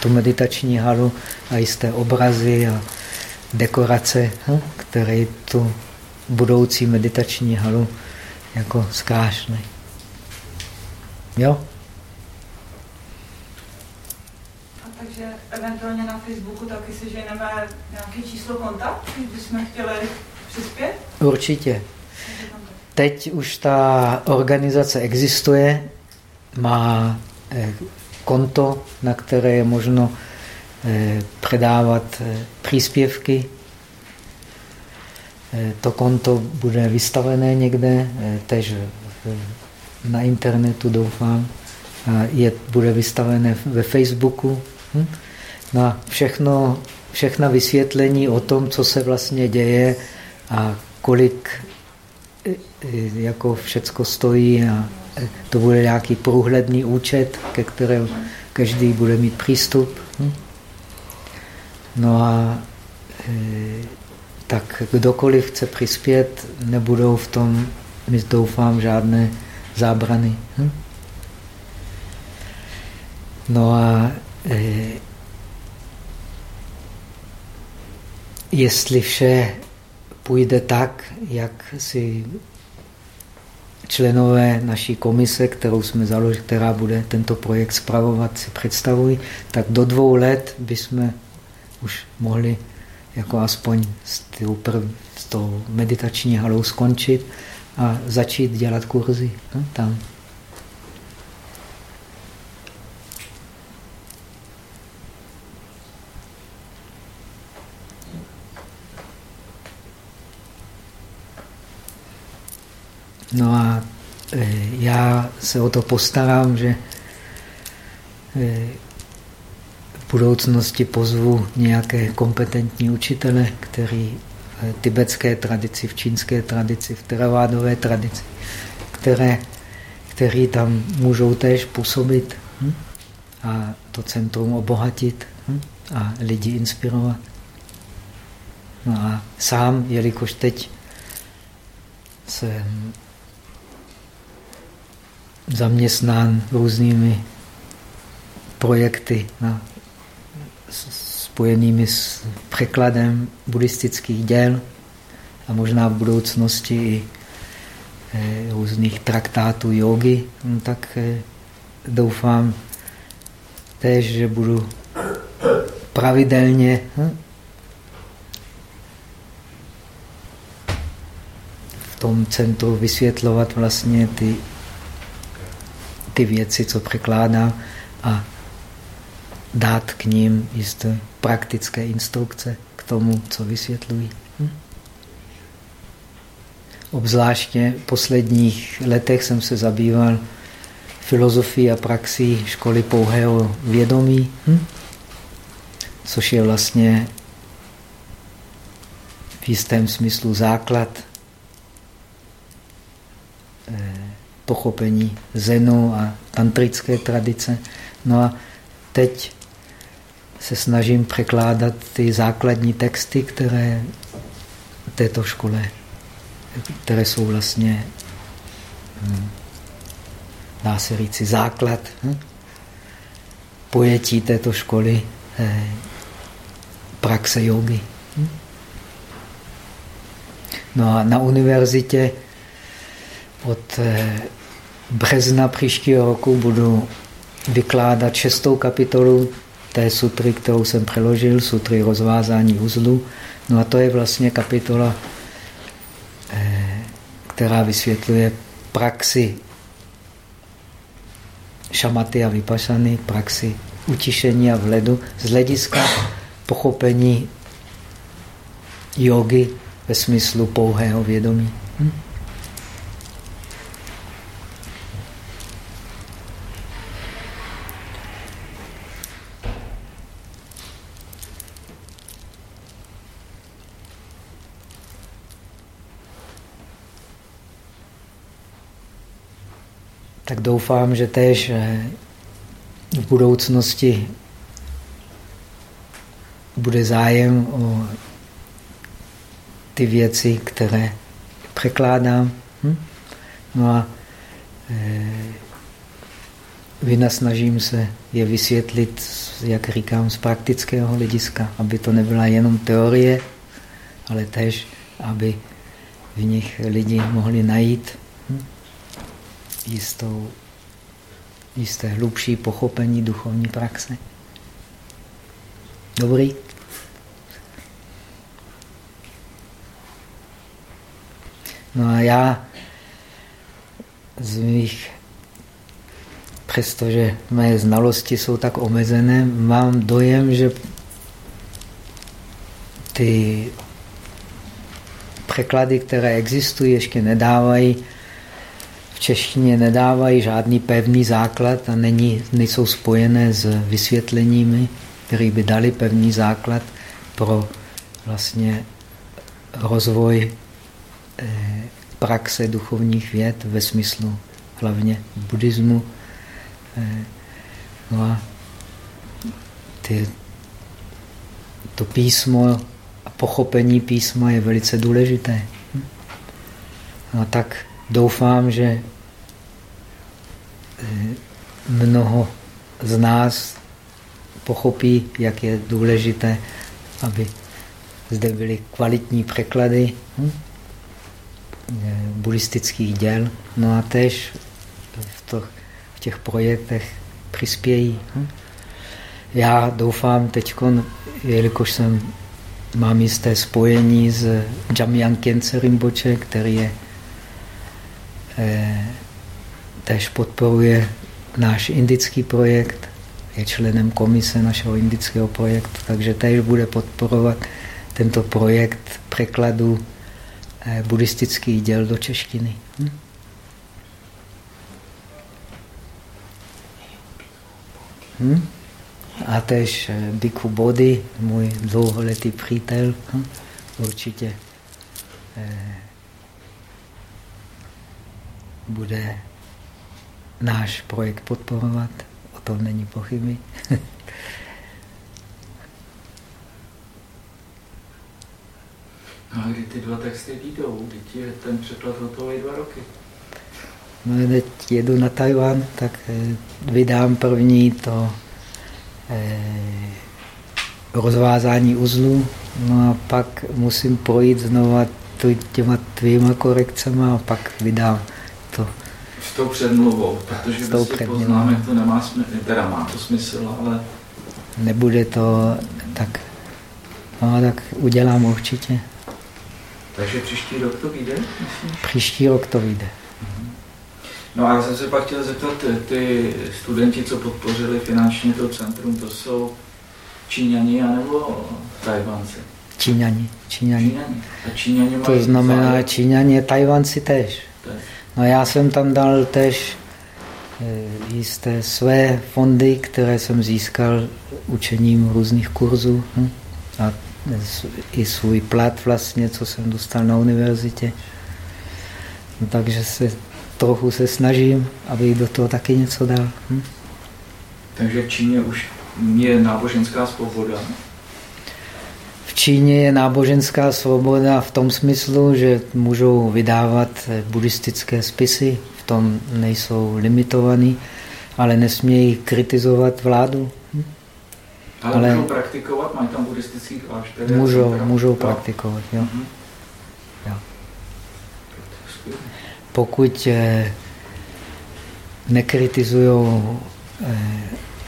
tu meditační halu a jisté obrazy a dekorace, hm, které tu budoucí meditační halu jako zkrášný. Jo? A takže eventuálně na Facebooku taky si ženeme nějaké číslo kontakt, když bychom chtěli přispět? Určitě. Teď už ta organizace existuje, má eh, konto, na které je možno eh, předávat eh, příspěvky to konto bude vystavené někde, tež na internetu doufám, je, bude vystavené ve Facebooku. Hm? No a všechno, všechna vysvětlení o tom, co se vlastně děje a kolik jako všecko stojí a to bude nějaký průhledný účet, ke kterému každý bude mít přístup. Hm? No a tak kdokoliv chce přispět, nebudou v tom, my doufám, žádné zábrany. Hm? No a jestli vše půjde tak, jak si členové naší komise, kterou jsme založili, která bude tento projekt zpravovat, si představují, tak do dvou let bychom už mohli jako aspoň s tou, prv, s tou meditační halou skončit a začít dělat kurzy no, tam. No a e, já se o to postarám, že e, budoucnosti pozvu nějaké kompetentní učitele, který v tibetské tradici, v čínské tradici, v teravádové tradici, které, který tam můžou též působit hm? a to centrum obohatit hm? a lidi inspirovat. No a sám, jelikož teď jsem zaměstnán různými projekty na spojenými s překladem buddhistických děl a možná v budoucnosti i eh, různých traktátů jogy, no tak eh, doufám též, že budu pravidelně hm, v tom centru vysvětlovat vlastně ty, ty věci, co překládá a dát k ním jisté praktické instrukce k tomu, co vysvětlují. Hm? Obzvláště v posledních letech jsem se zabýval filozofií a praxí školy pouhého vědomí, hm? což je vlastně v jistém smyslu základ eh, pochopení zenu a tantrické tradice. No a teď se snažím překládat ty základní texty, které této škole, které jsou vlastně, hm, dá se říci, základ hm, pojetí této školy eh, praxe jogy. Hm. No a na univerzitě od eh, března příštího roku budu vykládat šestou kapitolu té sutry, kterou jsem přeložil, sutry rozvázání uzlu. No a to je vlastně kapitola, eh, která vysvětluje praxi šamaty a vypašany, praxi utišení a vledu z hlediska pochopení jogy ve smyslu pouhého vědomí. Tak doufám, že též eh, v budoucnosti bude zájem o ty věci, které překládám. Hm? No a e, vynasnažím se je vysvětlit, jak říkám, z praktického hlediska, aby to nebyla jenom teorie, ale tež, aby v nich lidi mohli najít? Jistou, jisté hlubší pochopení duchovní praxe. Dobrý? No a já z mých, přestože mé znalosti jsou tak omezené, mám dojem, že ty překlady, které existují, ještě nedávají češtině nedávají žádný pevný základ a není, nejsou spojené s vysvětleními, které by dali pevný základ pro vlastně rozvoj eh, praxe duchovních věd ve smyslu hlavně buddhismu. Eh, no a ty, to písmo a pochopení písma je velice důležité. No tak doufám, že eh, mnoho z nás pochopí, jak je důležité, aby zde byly kvalitní překlady hm, eh, buddhistických děl. No a tež v, to, v těch projektech přispějí. Hm. Já doufám teď, jelikož jsem, mám jisté spojení s Jamyang Khyentse Rinpoche, který je tež podporuje náš indický projekt, je členem komise našeho indického projektu, takže též bude podporovat tento projekt překladu eh, buddhistických děl do češtiny. Hm? Hm? A tež eh, Bhikkhu Bodhi, můj dlouholetý přítel, hm? určitě eh, bude náš projekt podporovat, o tom není pochyby. No a kdy ty dva texty výjdou? Teď je ten překlad hotový dva roky. No teď jedu na Tajvan, tak eh, vydám první to eh, rozvázání uzlu, no a pak musím projít znova těma tvýma korekcemi a pak vydám to. S tou předmluvou, protože bez těch poznámek to nemá smysl, teda má to smysl, ale... Nebude to tak, no tak udělám určitě. Takže příští rok to vyjde? Příští rok to vyjde. Mhm. No a já jsem se pak chtěl zeptat, ty studenti, co podpořili finančně to centrum, to jsou Číňani anebo Tajvanci? Číňani. Číňani. Číňani. A Číňani mají to znamená, Číňani, Tajvanci tež. No já jsem tam dal tež eh, jisté své fondy, které jsem získal učením různých kurzů hm? a i svůj plat vlastně, co jsem dostal na univerzitě. No, takže se trochu se snažím, abych do toho taky něco dal. Hm? Takže v Číně už je náboženská svoboda. Číně je náboženská svoboda v tom smyslu, že můžou vydávat buddhistické spisy, v tom nejsou limitovaný, ale nesmějí kritizovat vládu. Hm? Ale, ale můžou praktikovat? Mají tam buddhistický klášter? Můžou, můžou praktikovat, jo. Mm -hmm. jo. Pokud eh, nekritizují eh,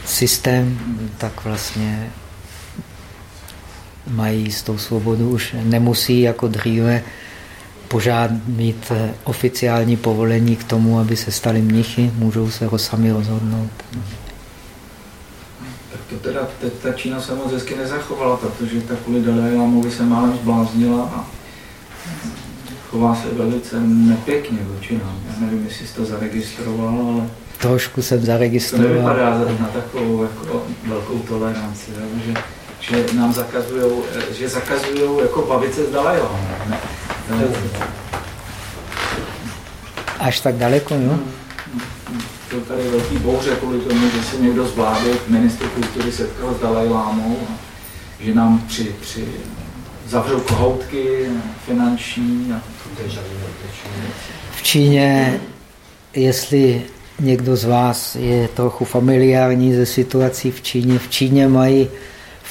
systém, tak vlastně mají s tou svobodu už nemusí jako dříve požád mít eh, oficiální povolení k tomu, aby se stali mnichy, můžou se ho sami rozhodnout. Tak to teda teď ta Čína se moc hezky nezachovala, protože ta kvůli Dalai Lamovi se málem zbláznila a chová se velice nepěkně vůči nám. Já nevím, jestli jsi to zaregistroval, ale... Trošku jsem zaregistroval. To nevypadá na takovou jako velkou toleranci, že, že nám zakazují, že zakazují jako bavit se s. Až tak daleko, jo? Byl tady velký bouře kvůli tomu, že se někdo z vlády, ministr kultury setkal s Dalajlámou, že nám při, při zavřou kohoutky finanční. A... V Číně, jestli někdo z vás je trochu familiární ze situací v Číně, v Číně mají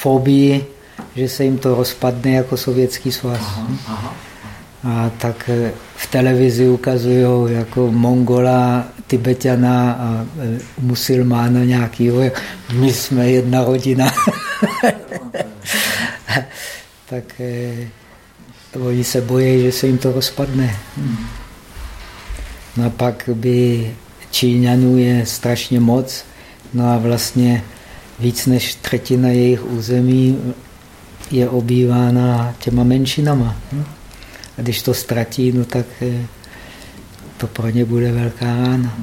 fobii, že se jim to rozpadne jako sovětský svaz. Aha, aha. A tak eh, v televizi ukazují jako Mongola, Tibetana a eh, musulmána nějakýho. My jsme jedna rodina. tak eh, oni se bojí, že se jim to rozpadne. No a pak by Číňanů je strašně moc, no a vlastně víc než třetina jejich území je obývána těma menšinama. A když to ztratí, no tak eh, to pro ně bude velká rána.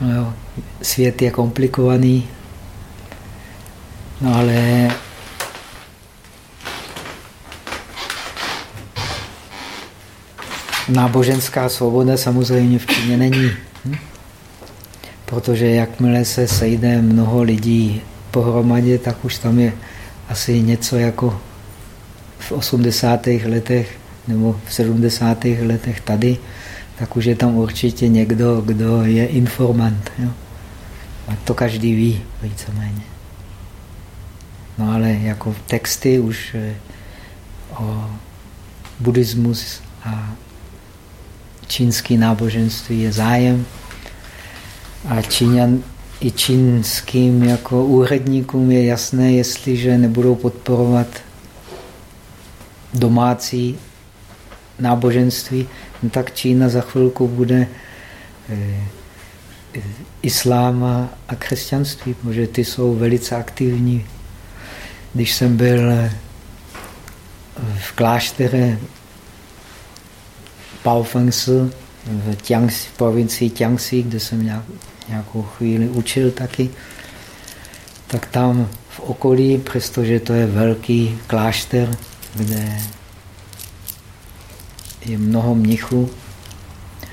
No jo, svět je komplikovaný, no ale náboženská svoboda samozřejmě v Číně není. Hm? Protože jakmile se sejde mnoho lidí pohromadě, tak už tam je asi něco jako v 80. letech nebo v 70. letech tady, tak už je tam určitě někdo, kdo je informant. Jo? A to každý ví, víceméně. No ale jako texty už eh, o buddhismus a čínský náboženství je zájem a Číňan, i čínským jako úředníkům je jasné, jestliže nebudou podporovat domácí náboženství, no tak Čína za chvilku bude eh, islám a křesťanství, protože ty jsou velice aktivní. Když jsem byl v kláštere Baofengsi v, Jiangxi, v provincii Jiangxi, kde jsem nějak, nějakou chvíli učil taky, tak tam v okolí, přestože to je velký klášter, kde je mnoho mnichů,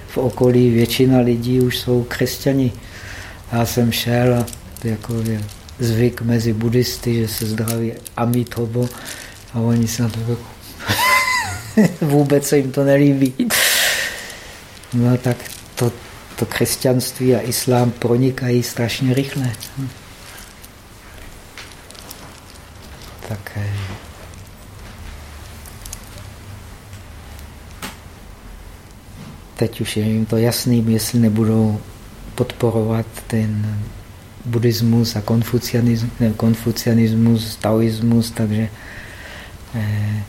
v okolí většina lidí už jsou křesťani. Já jsem šel a to jako je zvyk mezi buddhisty, že se zdraví Amitabha a oni se na to jako vůbec se jim to nelíbí. No tak to, to křesťanství a islám pronikají strašně rychle. Tak eh, teď už je jim to jasný, jestli nebudou podporovat ten buddhismus a konfucianismus, konfucianismus taoismus, takže eh,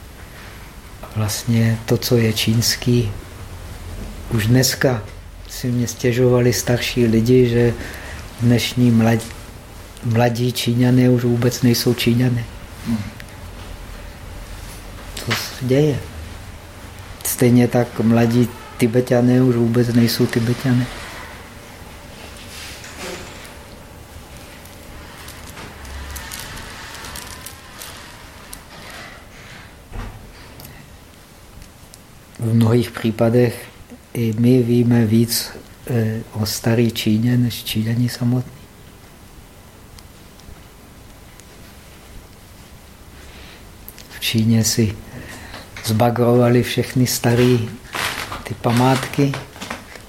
vlastně to, co je čínský, už dneska si mě stěžovali starší lidi, že dnešní mladí, mladí Číňané už vůbec nejsou Číňané. Co se děje? Stejně tak mladí Tibetané už vůbec nejsou Tibetané. v mnohých případech i my víme víc eh, o staré Číně než Číňani samotní. V Číně si zbagrovali všechny staré ty památky.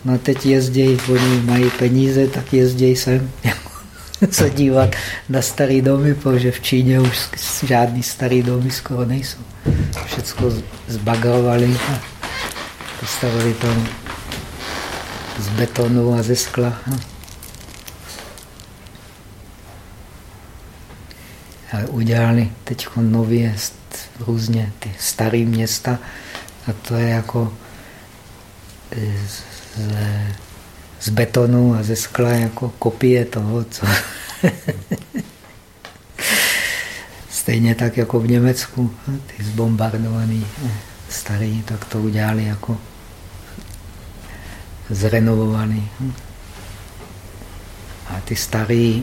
No teď jezdí, oni mají peníze, tak jezdí sem. se dívat na starý domy, protože v Číně už žádný starý domy skoro nejsou. Všechno zbagrovali a postavili to z betonu a ze skla. A udělali teď nově různě ty staré města a to je jako z, z, z betonu a ze skla jako kopie toho, co stejně tak jako v Německu, ty zbombardovaný starý, tak to udělali jako zrenovovaný. A ty staré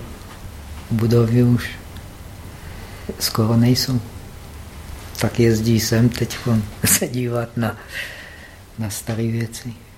budovy už skoro nejsou. Tak jezdí sem teď se dívat na, na staré věci.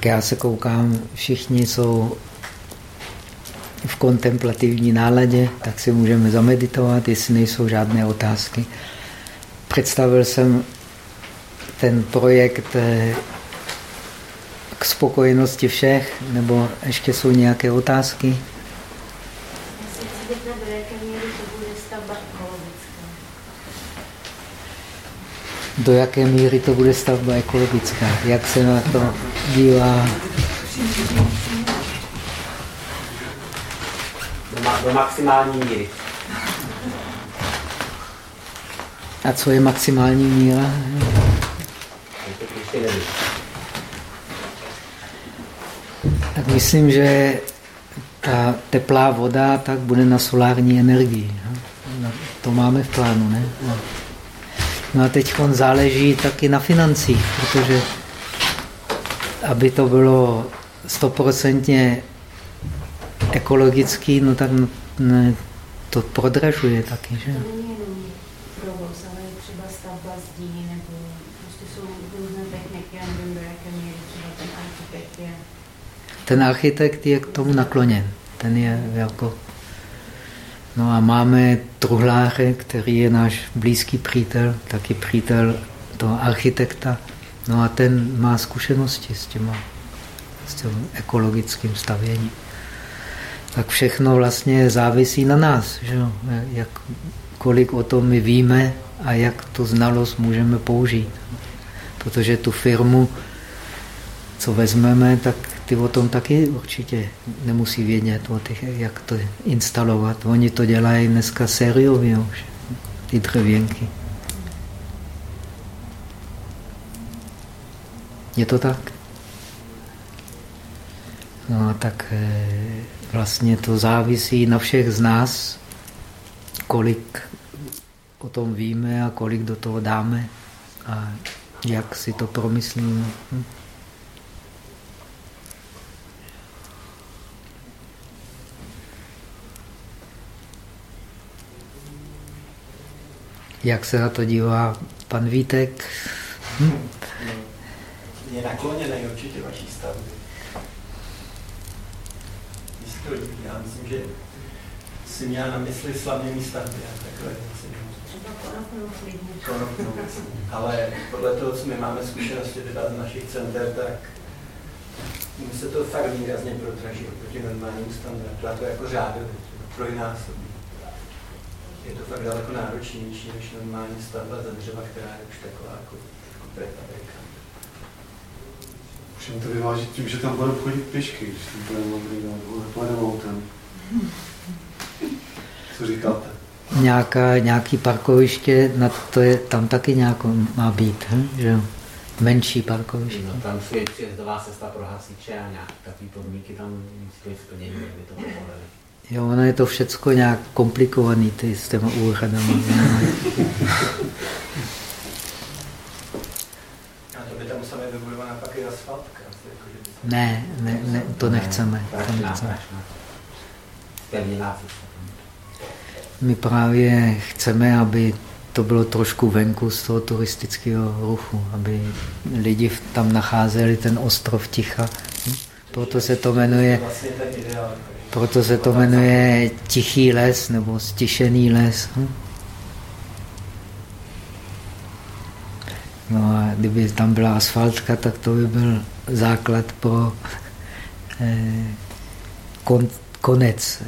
Tak já se koukám, všichni jsou v kontemplativní náladě, tak si můžeme zameditovat, jestli nejsou žádné otázky. Představil jsem ten projekt eh, k spokojenosti všech, nebo ještě jsou nějaké otázky? do jaké míry to bude stavba ekologická, jak se na to dívá. Do, ma do maximální míry. A co je maximální míra? Tak myslím, že ta teplá voda tak bude na solární energii. To máme v plánu, ne? No a teď záleží taky na financích, protože aby to bylo stoprocentně ekologický, no tak ne, to prodražuje taky, že? To není jenom provoz, ale třeba stavba zdí, nebo prostě jsou různé techniky, já nevím, do jaké míry třeba ten architekt je. Ten architekt je k tomu nakloněn. Ten je jako No a máme truhláře, který je náš blízký přítel, taky přítel toho architekta. No a ten má zkušenosti s, těma, s tím ekologickým stavěním. Tak všechno vlastně závisí na nás, že? Jak, kolik o tom my víme a jak tu znalost můžeme použít. Protože tu firmu, co vezmeme, tak ty o tom taky určitě nemusí vědět, o těch, jak to instalovat. Oni to dělají dneska sériově už, ty dřevěnky. Je to tak? No tak eh, vlastně to závisí na všech z nás, kolik o tom víme a kolik do toho dáme a jak si to promyslíme. Hm? Jak se na to dívá pan Vítek? Hm? Je nakloněný určitě vaší stavby. Já myslím, že si měla na mysli slavnění stavby a takové věci. Ale podle toho, co my máme zkušenosti teda z našich center, tak mi se to fakt výrazně prodraží oproti normálním standardu. A to jako řádově, trojnásobně je to fakt daleko náročnější než normální stavba ze dřeva, která je už taková jako, jako prefabrika. Můžeme to vyvážit tím, že tam budeme chodit pěšky, když tam budeme modrý pojedeme autem. Co říkáte? Nějaká, nějaký parkoviště, na to je, tam taky nějako má být, hm? že Menší parkoviště. No, tam je příjezdová cesta pro hasiče a nějaké takové podmínky tam musí splnění, aby to povolili. Jo, ono je to všecko nějak komplikovaný ty, s těma úhradama. A to by tam musela asfaltka. Ne, ne, ne, to nechceme. To nechceme. My právě chceme, aby to bylo trošku venku z toho turistického ruchu, aby lidi tam nacházeli ten ostrov ticha. Proto se to jmenuje, Vlastně proto se to jmenuje tichý les nebo stišený les. No a kdyby tam byla asfaltka, tak to by byl základ pro eh, kon, konec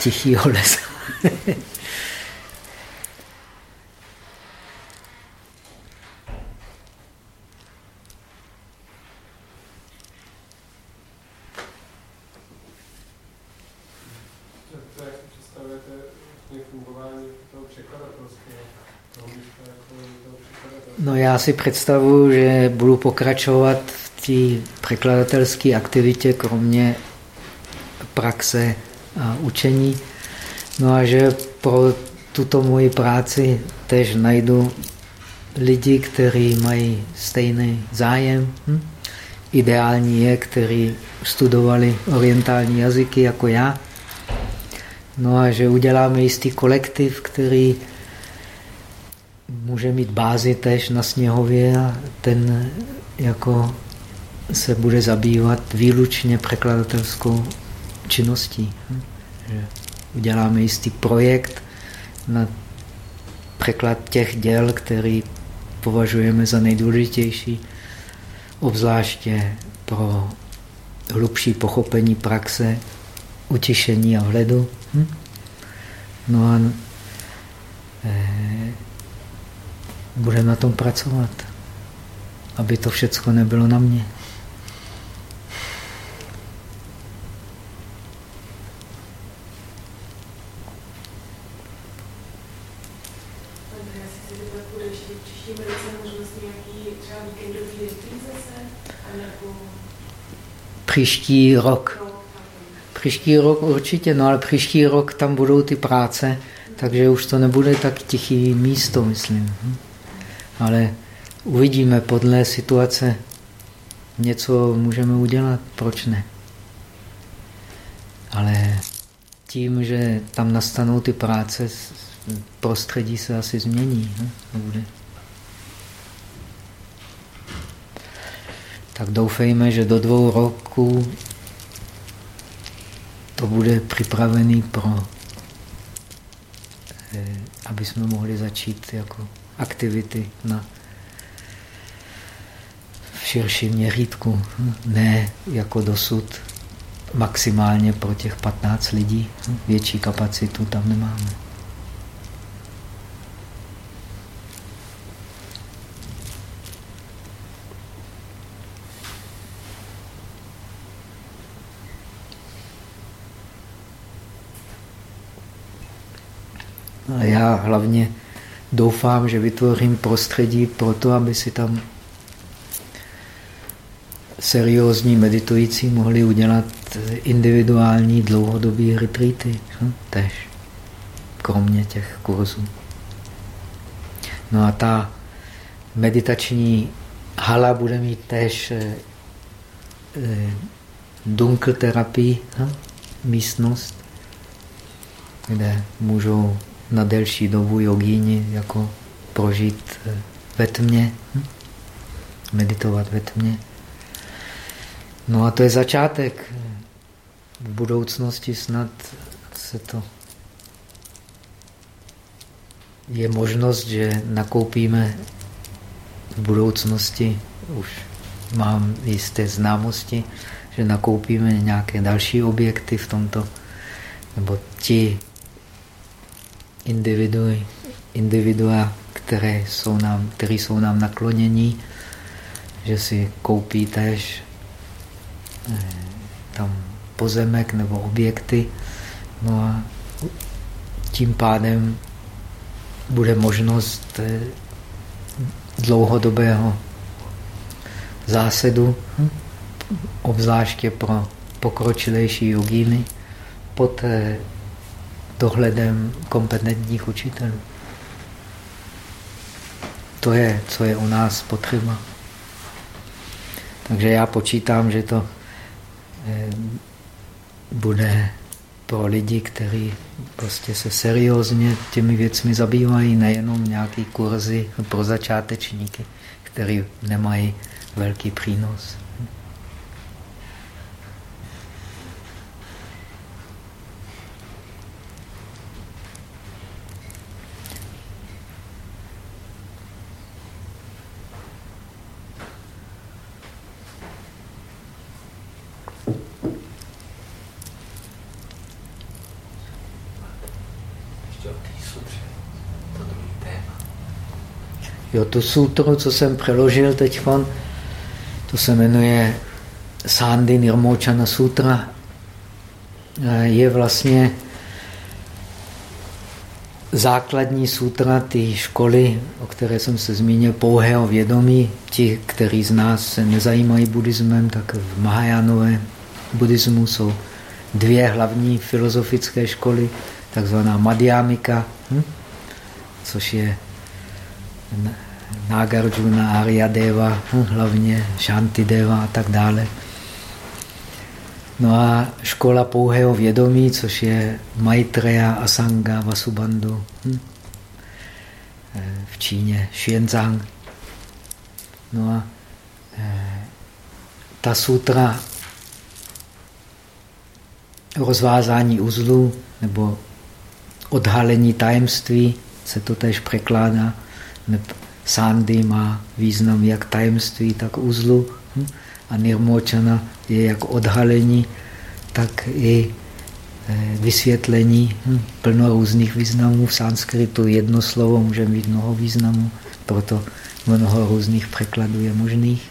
tichého lesa. Tak to, jak si představujete vlastně fungování toho překladatelského, toho místa jako toho překladatelského. No já si představuji, že budu pokračovat v té překladatelské aktivitě, kromě praxe a učení. No a že pro tuto moji práci tež najdu lidi, kteří mají stejný zájem. Hm? Ideální je, kteří studovali orientální jazyky jako já. No a že uděláme jistý kolektiv, který může mít bázi tež na Sněhově a ten jako se bude zabývat výlučně překladatelskou činností. uděláme jistý projekt na překlad těch děl, který považujeme za nejdůležitější, obzvláště pro hlubší pochopení praxe, utišení a vhledu. hm? No a eh, bude na tom pracovat, aby to všechno nebylo na mě. Příští rok. rok? Příští rok určitě, no ale příští rok tam budou ty práce, takže už to nebude tak tichý místo, myslím. hm. Ale uvidíme podle situace. Něco můžeme udělat, proč ne? Ale tím, že tam nastanou ty práce, prostředí se asi změní. hm, Bude. Tak doufejme, že do dvou roků to bude připravený pro, eh, aby jsme mohli začít jako aktivity na v širším měřítku. Ne jako dosud maximálně pro těch 15 lidí. Větší kapacitu tam nemáme. A já hlavně doufám, že vytvořím prostředí pro to, aby si tam seriózní meditující mohli udělat individuální dlouhodobé retreaty. Hm? Tež. Kromě těch kurzů. No a ta meditační hala bude mít též eh, eh, dunkl terapii, hm? místnost, kde můžou na delší dobu jogíni jako prožít eh, ve tmě, hm? meditovat ve tmě. No a to je začátek. V budoucnosti snad se to je možnost, že nakoupíme v budoucnosti, už mám jisté známosti, že nakoupíme nějaké další objekty v tomto, nebo ti individui, individua, které jsou nám, který jsou nám naklonění, že si koupí též eh, tam pozemek nebo objekty. No a tím pádem bude možnost eh, dlouhodobého zásadu, hm, obzvláště pro pokročilejší jogíny, eh, dohledem kompetentních učitelů. To je, co je u nás potřeba. Takže já počítám, že to eh, bude pro lidi, kteří prostě se seriózně těmi věcmi zabývají, nejenom nějaký kurzy pro začátečníky, který nemají velký přínos. Jo, tu sutru, co jsem přeložil teď, to se jmenuje Sandy Nirmochana Sutra, je vlastně základní sutra ty školy, o které jsem se zmínil, pouhého vědomí. Ti, kteří z nás se nezajímají buddhismem, tak v Mahajánové buddhismu jsou dvě hlavní filozofické školy, takzvaná Madhyamika, hm? což je Nagarjuna, Aryadeva, hm, hlavně Shantideva a tak dále. No a škola pouhého vědomí, což je Maitreya, Asanga, Vasubandhu hm? Eh, v Číně, Xuanzang. No a eh, ta sutra rozvázání uzlu nebo odhalení tajemství se to tež překládá. Sandy má význam jak tajemství, tak uzlu. Hm? A nirmočana je jak odhalení, tak i eh, vysvětlení. Hm? Plno různých významů. V sanskritu jedno slovo může mít mnoho významů, proto mnoho různých překladů je možných.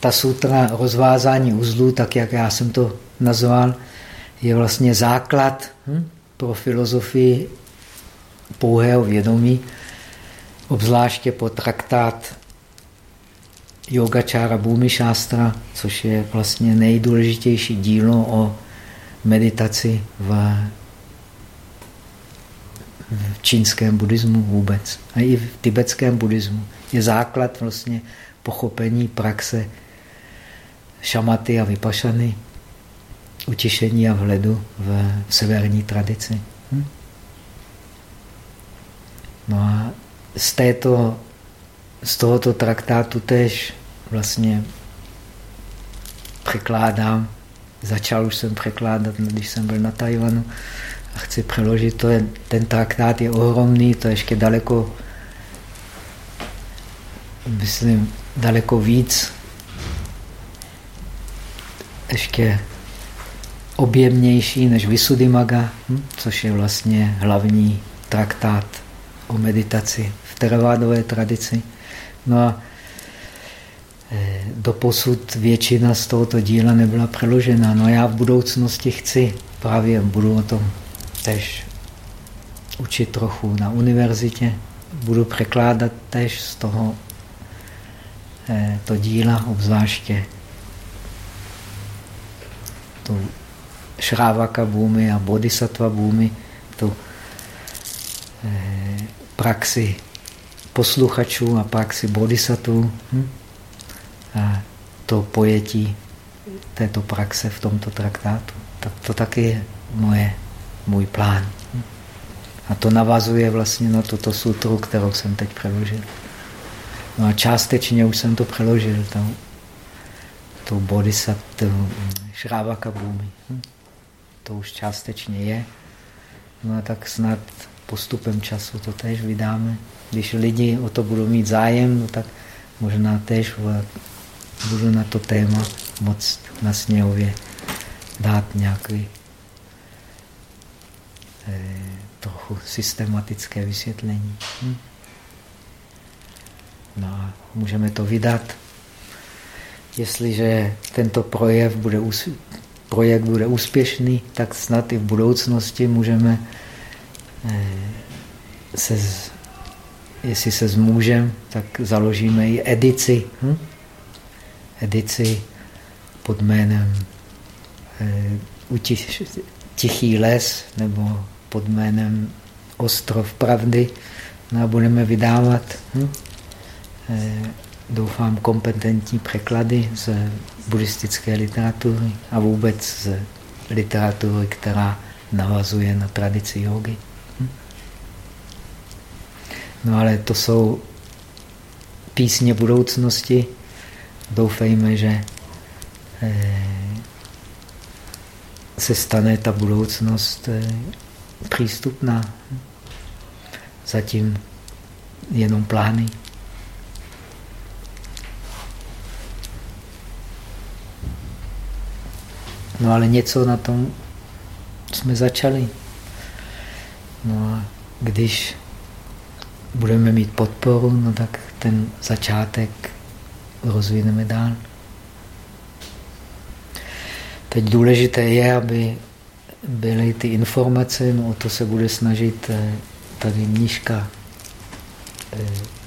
Ta sutra rozvázání uzlů, tak jak já jsem to nazval, je vlastně základ hm? pro filozofii pouhého vědomí, obzvláště po traktát Yogačára Bhumi Shastra, což je vlastně nejdůležitější dílo o meditaci v, v čínském buddhismu vůbec. A i v tibetském buddhismu. Je základ vlastně pochopení praxe šamaty a vypašany, utišení a vhledu v severní tradici. Hm? No a z, této, z tohoto traktátu tež vlastně překládám. Začal už jsem překládat, když jsem byl na Tajvanu a chci přeložit. To je, ten traktát je ohromný, to je ještě daleko, myslím, daleko víc. Ještě objemnější než Visuddhimaga, hm? což je vlastně hlavní traktát o meditaci teravádové tradici. No a e, doposud většina z tohoto díla nebyla přeložena. No já v budoucnosti chci, právě budu o tom tež učit trochu na univerzitě, budu překládat tež z toho e, to díla, obzvláště tu Šrávaka bůmy a Bodhisattva bůmy, tu e, praxi posluchačů a praxi bodhisattvů. Hm? A to pojetí této praxe v tomto traktátu. Tak to taky je moje, můj plán. A to navazuje vlastně na tuto sutru, kterou jsem teď přeložil. No a částečně už jsem to přeložil, to, to bodhisattva, šrávaka bůmy. Hm? To už částečně je. No a tak snad postupem času to tež vydáme. Když lidi o to budou mít zájem, no tak možná tež budu na to téma moc na sněhově dát nějaký eh, trochu systematické vysvětlení. Hm? No a můžeme to vydat. Jestliže tento projev bude, projekt bude úspěšný, tak snad i v budoucnosti můžeme Eh, se, jestli se zmůžem, tak založíme i edici. Hm? Edici pod jménem eh, Tichý les nebo pod jménem Ostrov pravdy. No a budeme vydávat, hm? eh, doufám, kompetentní překlady z buddhistické literatury a vůbec z literatury, která navazuje na tradici jogy. No ale to jsou písně budoucnosti. Doufejme, že eh, se stane ta budoucnost eh, přístupná. Zatím jenom plány. No ale něco na tom jsme začali. No a když budeme mít podporu, no tak ten začátek rozvineme dál. Teď důležité je, aby byly ty informace, no o to se bude snažit eh, tady mnížka eh,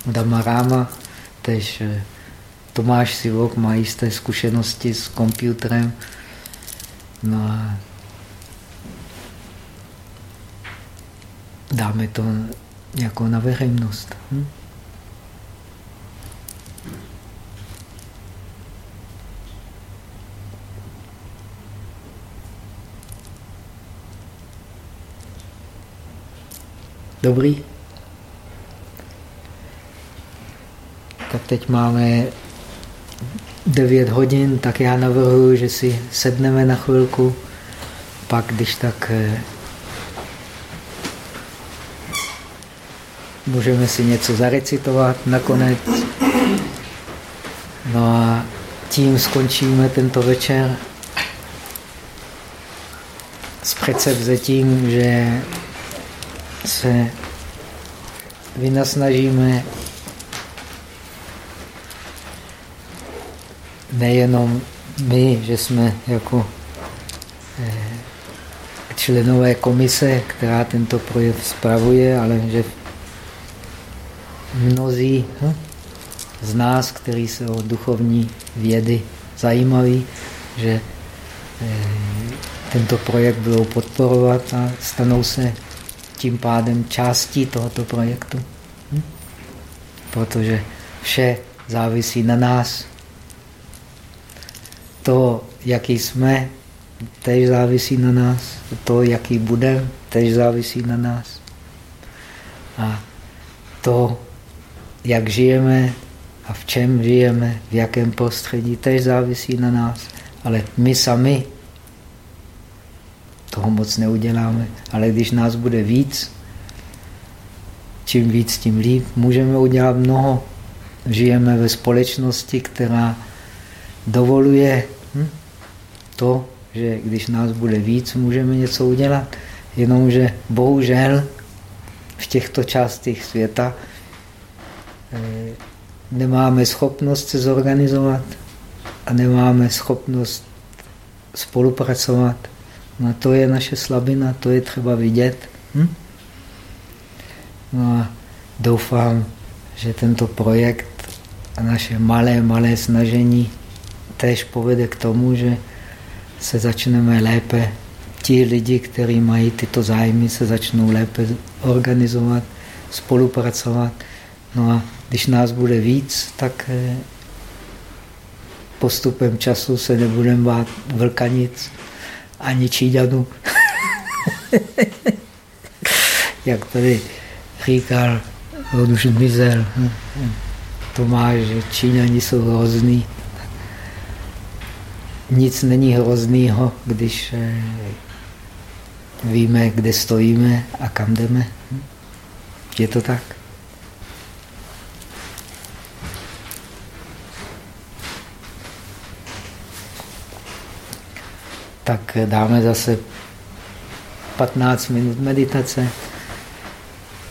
Damaráma, tež eh, Tomáš Sivok má jisté zkušenosti s počítačem, no dáme to jako na veřejnost. Hm? Dobrý? Tak teď máme 9 hodin, tak já navrhuji, že si sedneme na chvilku, pak když tak můžeme si něco zarecitovat nakonec. No a tím skončíme tento večer s předsevzetím, že se vynasnažíme nejenom my, že jsme jako eh, členové komise, která tento projekt spravuje, ale že mnozí hm, z nás, kteří se o duchovní vědy zajímaví, že eh, tento projekt budou podporovat a stanou se tím pádem částí tohoto projektu. Hm? Protože vše závisí na nás. To, jaký jsme, tež závisí na nás. To, jaký budeme, tež závisí na nás. A to, jak žijeme a v čem žijeme, v jakém prostředí, tež závisí na nás. Ale my sami toho moc neuděláme. Ale když nás bude víc, čím víc, tím líp, můžeme udělat mnoho. Žijeme ve společnosti, která dovoluje hm, to, že když nás bude víc, můžeme něco udělat. Jenomže bohužel v těchto částech světa nemáme schopnost se zorganizovat a nemáme schopnost spolupracovat. No to je naše slabina, to je třeba vidět. Hm? No a doufám, že tento projekt a naše malé, malé snažení tež povede k tomu, že se začneme lépe, ti lidi, kteří mají tyto zájmy, se začnou lépe organizovat, spolupracovat. No a když nás bude víc, tak eh, postupem času se nebudeme bát vlkanic, ani Číňanů. Jak tady říkal, on už zmizel. Tomáš, že Číňani jsou hrozný. Nic není hroznýho, když eh, víme, kde stojíme a kam jdeme. Je to tak? Tak dáme zase 15 minut meditace,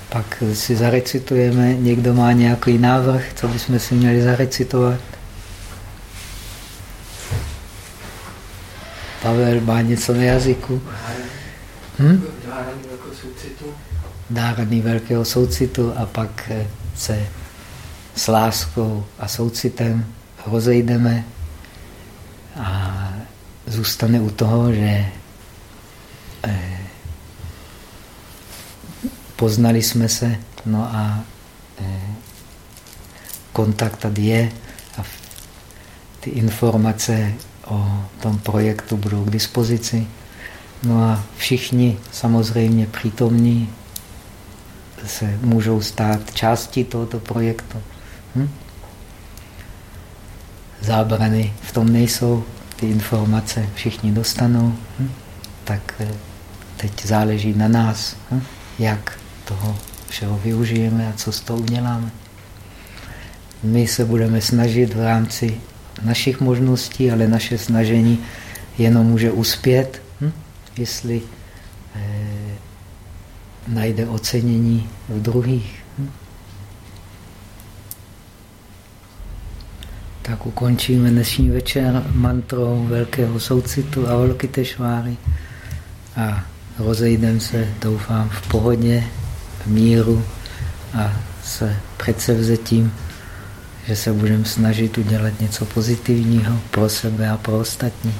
pak si zarecitujeme, někdo má nějaký návrh, co bychom si měli zarecitovat. Pavel má něco na jazyku. Hm? Dáraný velkého soucitu a pak se s láskou a soucitem rozejdeme a zůstane u toho, že eh, poznali jsme se, no a eh, kontakt tady je a ty informace o tom projektu budou k dispozici. No a všichni samozřejmě přítomní se můžou stát částí tohoto projektu. Hm? Zábrany v tom nejsou, ty informace všichni dostanou. Hm? Tak eh, teď záleží na nás, hm? jak toho všeho využijeme a co s toho uděláme. My se budeme snažit v rámci našich možností, ale naše snažení jenom může uspět, hm? jestli eh, najde ocenění v druhých. Hm? Tak ukončíme dnešní večer mantrou velkého soucitu Avalokiteshváry a rozejdeme se, doufám, v pohodě, v míru a se předsevzetím, že se budeme snažit udělat něco pozitivního pro sebe a pro ostatní.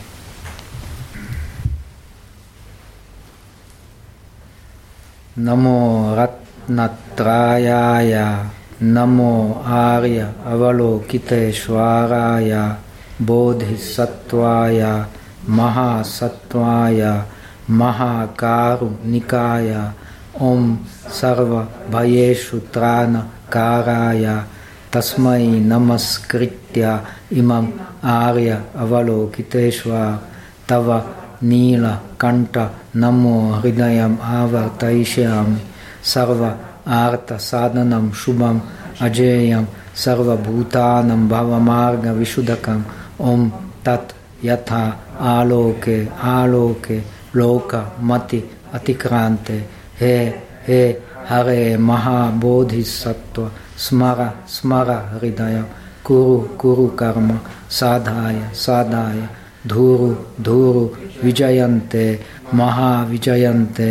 Namo Ratnatrayaya Namo Arya Avalokiteshvaraya Bodhisattvaya Mahasattvaya Mahakarunikaya Om Sarva Bhayeshu Trana Karaya Tasmai Namaskritya Imam Arya Avalokiteshvar Tava Nila Kanta Namo Hridayam Avartaishyami Sarva arta sadhanam shubham ajayam sarva bhutanam bhava marga vishudakam om tat yatha aloke aloke loka mati atikrante he he हरे महाबोधि सत्व स्मर स्मर हृदय कुरु कुरु कर्म साधाय साधाय धूरु धूरु विजयन्ते महाविजयन्ते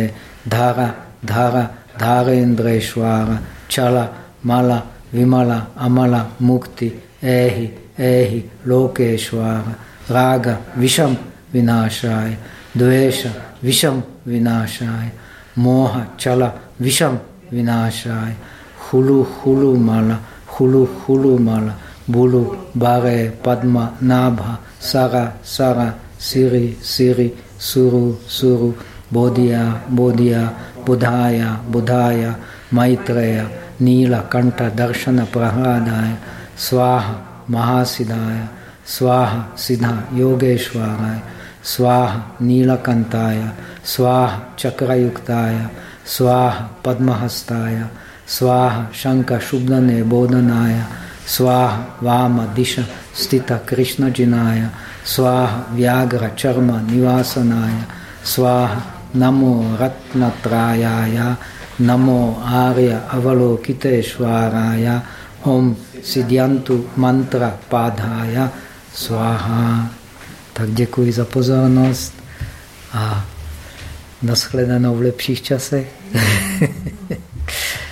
धारा धारा Dhara Dharendreshwara Chala Mala Vimala Amala Mukti Ehi Ehi Lokeshwara Raga Visham Vinashaya Dvesha Visham Vinashaya Moha Chala Visham Vinashaya Hulu Hulu Mala Hulu Hulu Mala Bulu Bare Padma Nabha Sara Sara Siri Siri Suru Suru Bodhya Bodhya बुधाय बुधाय, मैत्रेय नीलकंठ दर्शन प्रहलादाय स्वाह महासिदाय, स्वाह सिद्धा योगेश्वराय, स्वाह नीलकंताय स्वाह चक्रयुक्ताय, स्वाह पद्महस्ताय, स्वाह शङ्खशुब्धने बोधनाय स्वाह वाम दिश स्थित कृष्णजिनाय स्वाह व्याघ्र चर्म निवासनाय स्वाह Namo Ratnatrayaya Namo Arya Avalokiteshwaraya Om Siddhantu Mantra Padhaya Swaha. Tak děkuji za pozornost a nashledanou v lepších časech.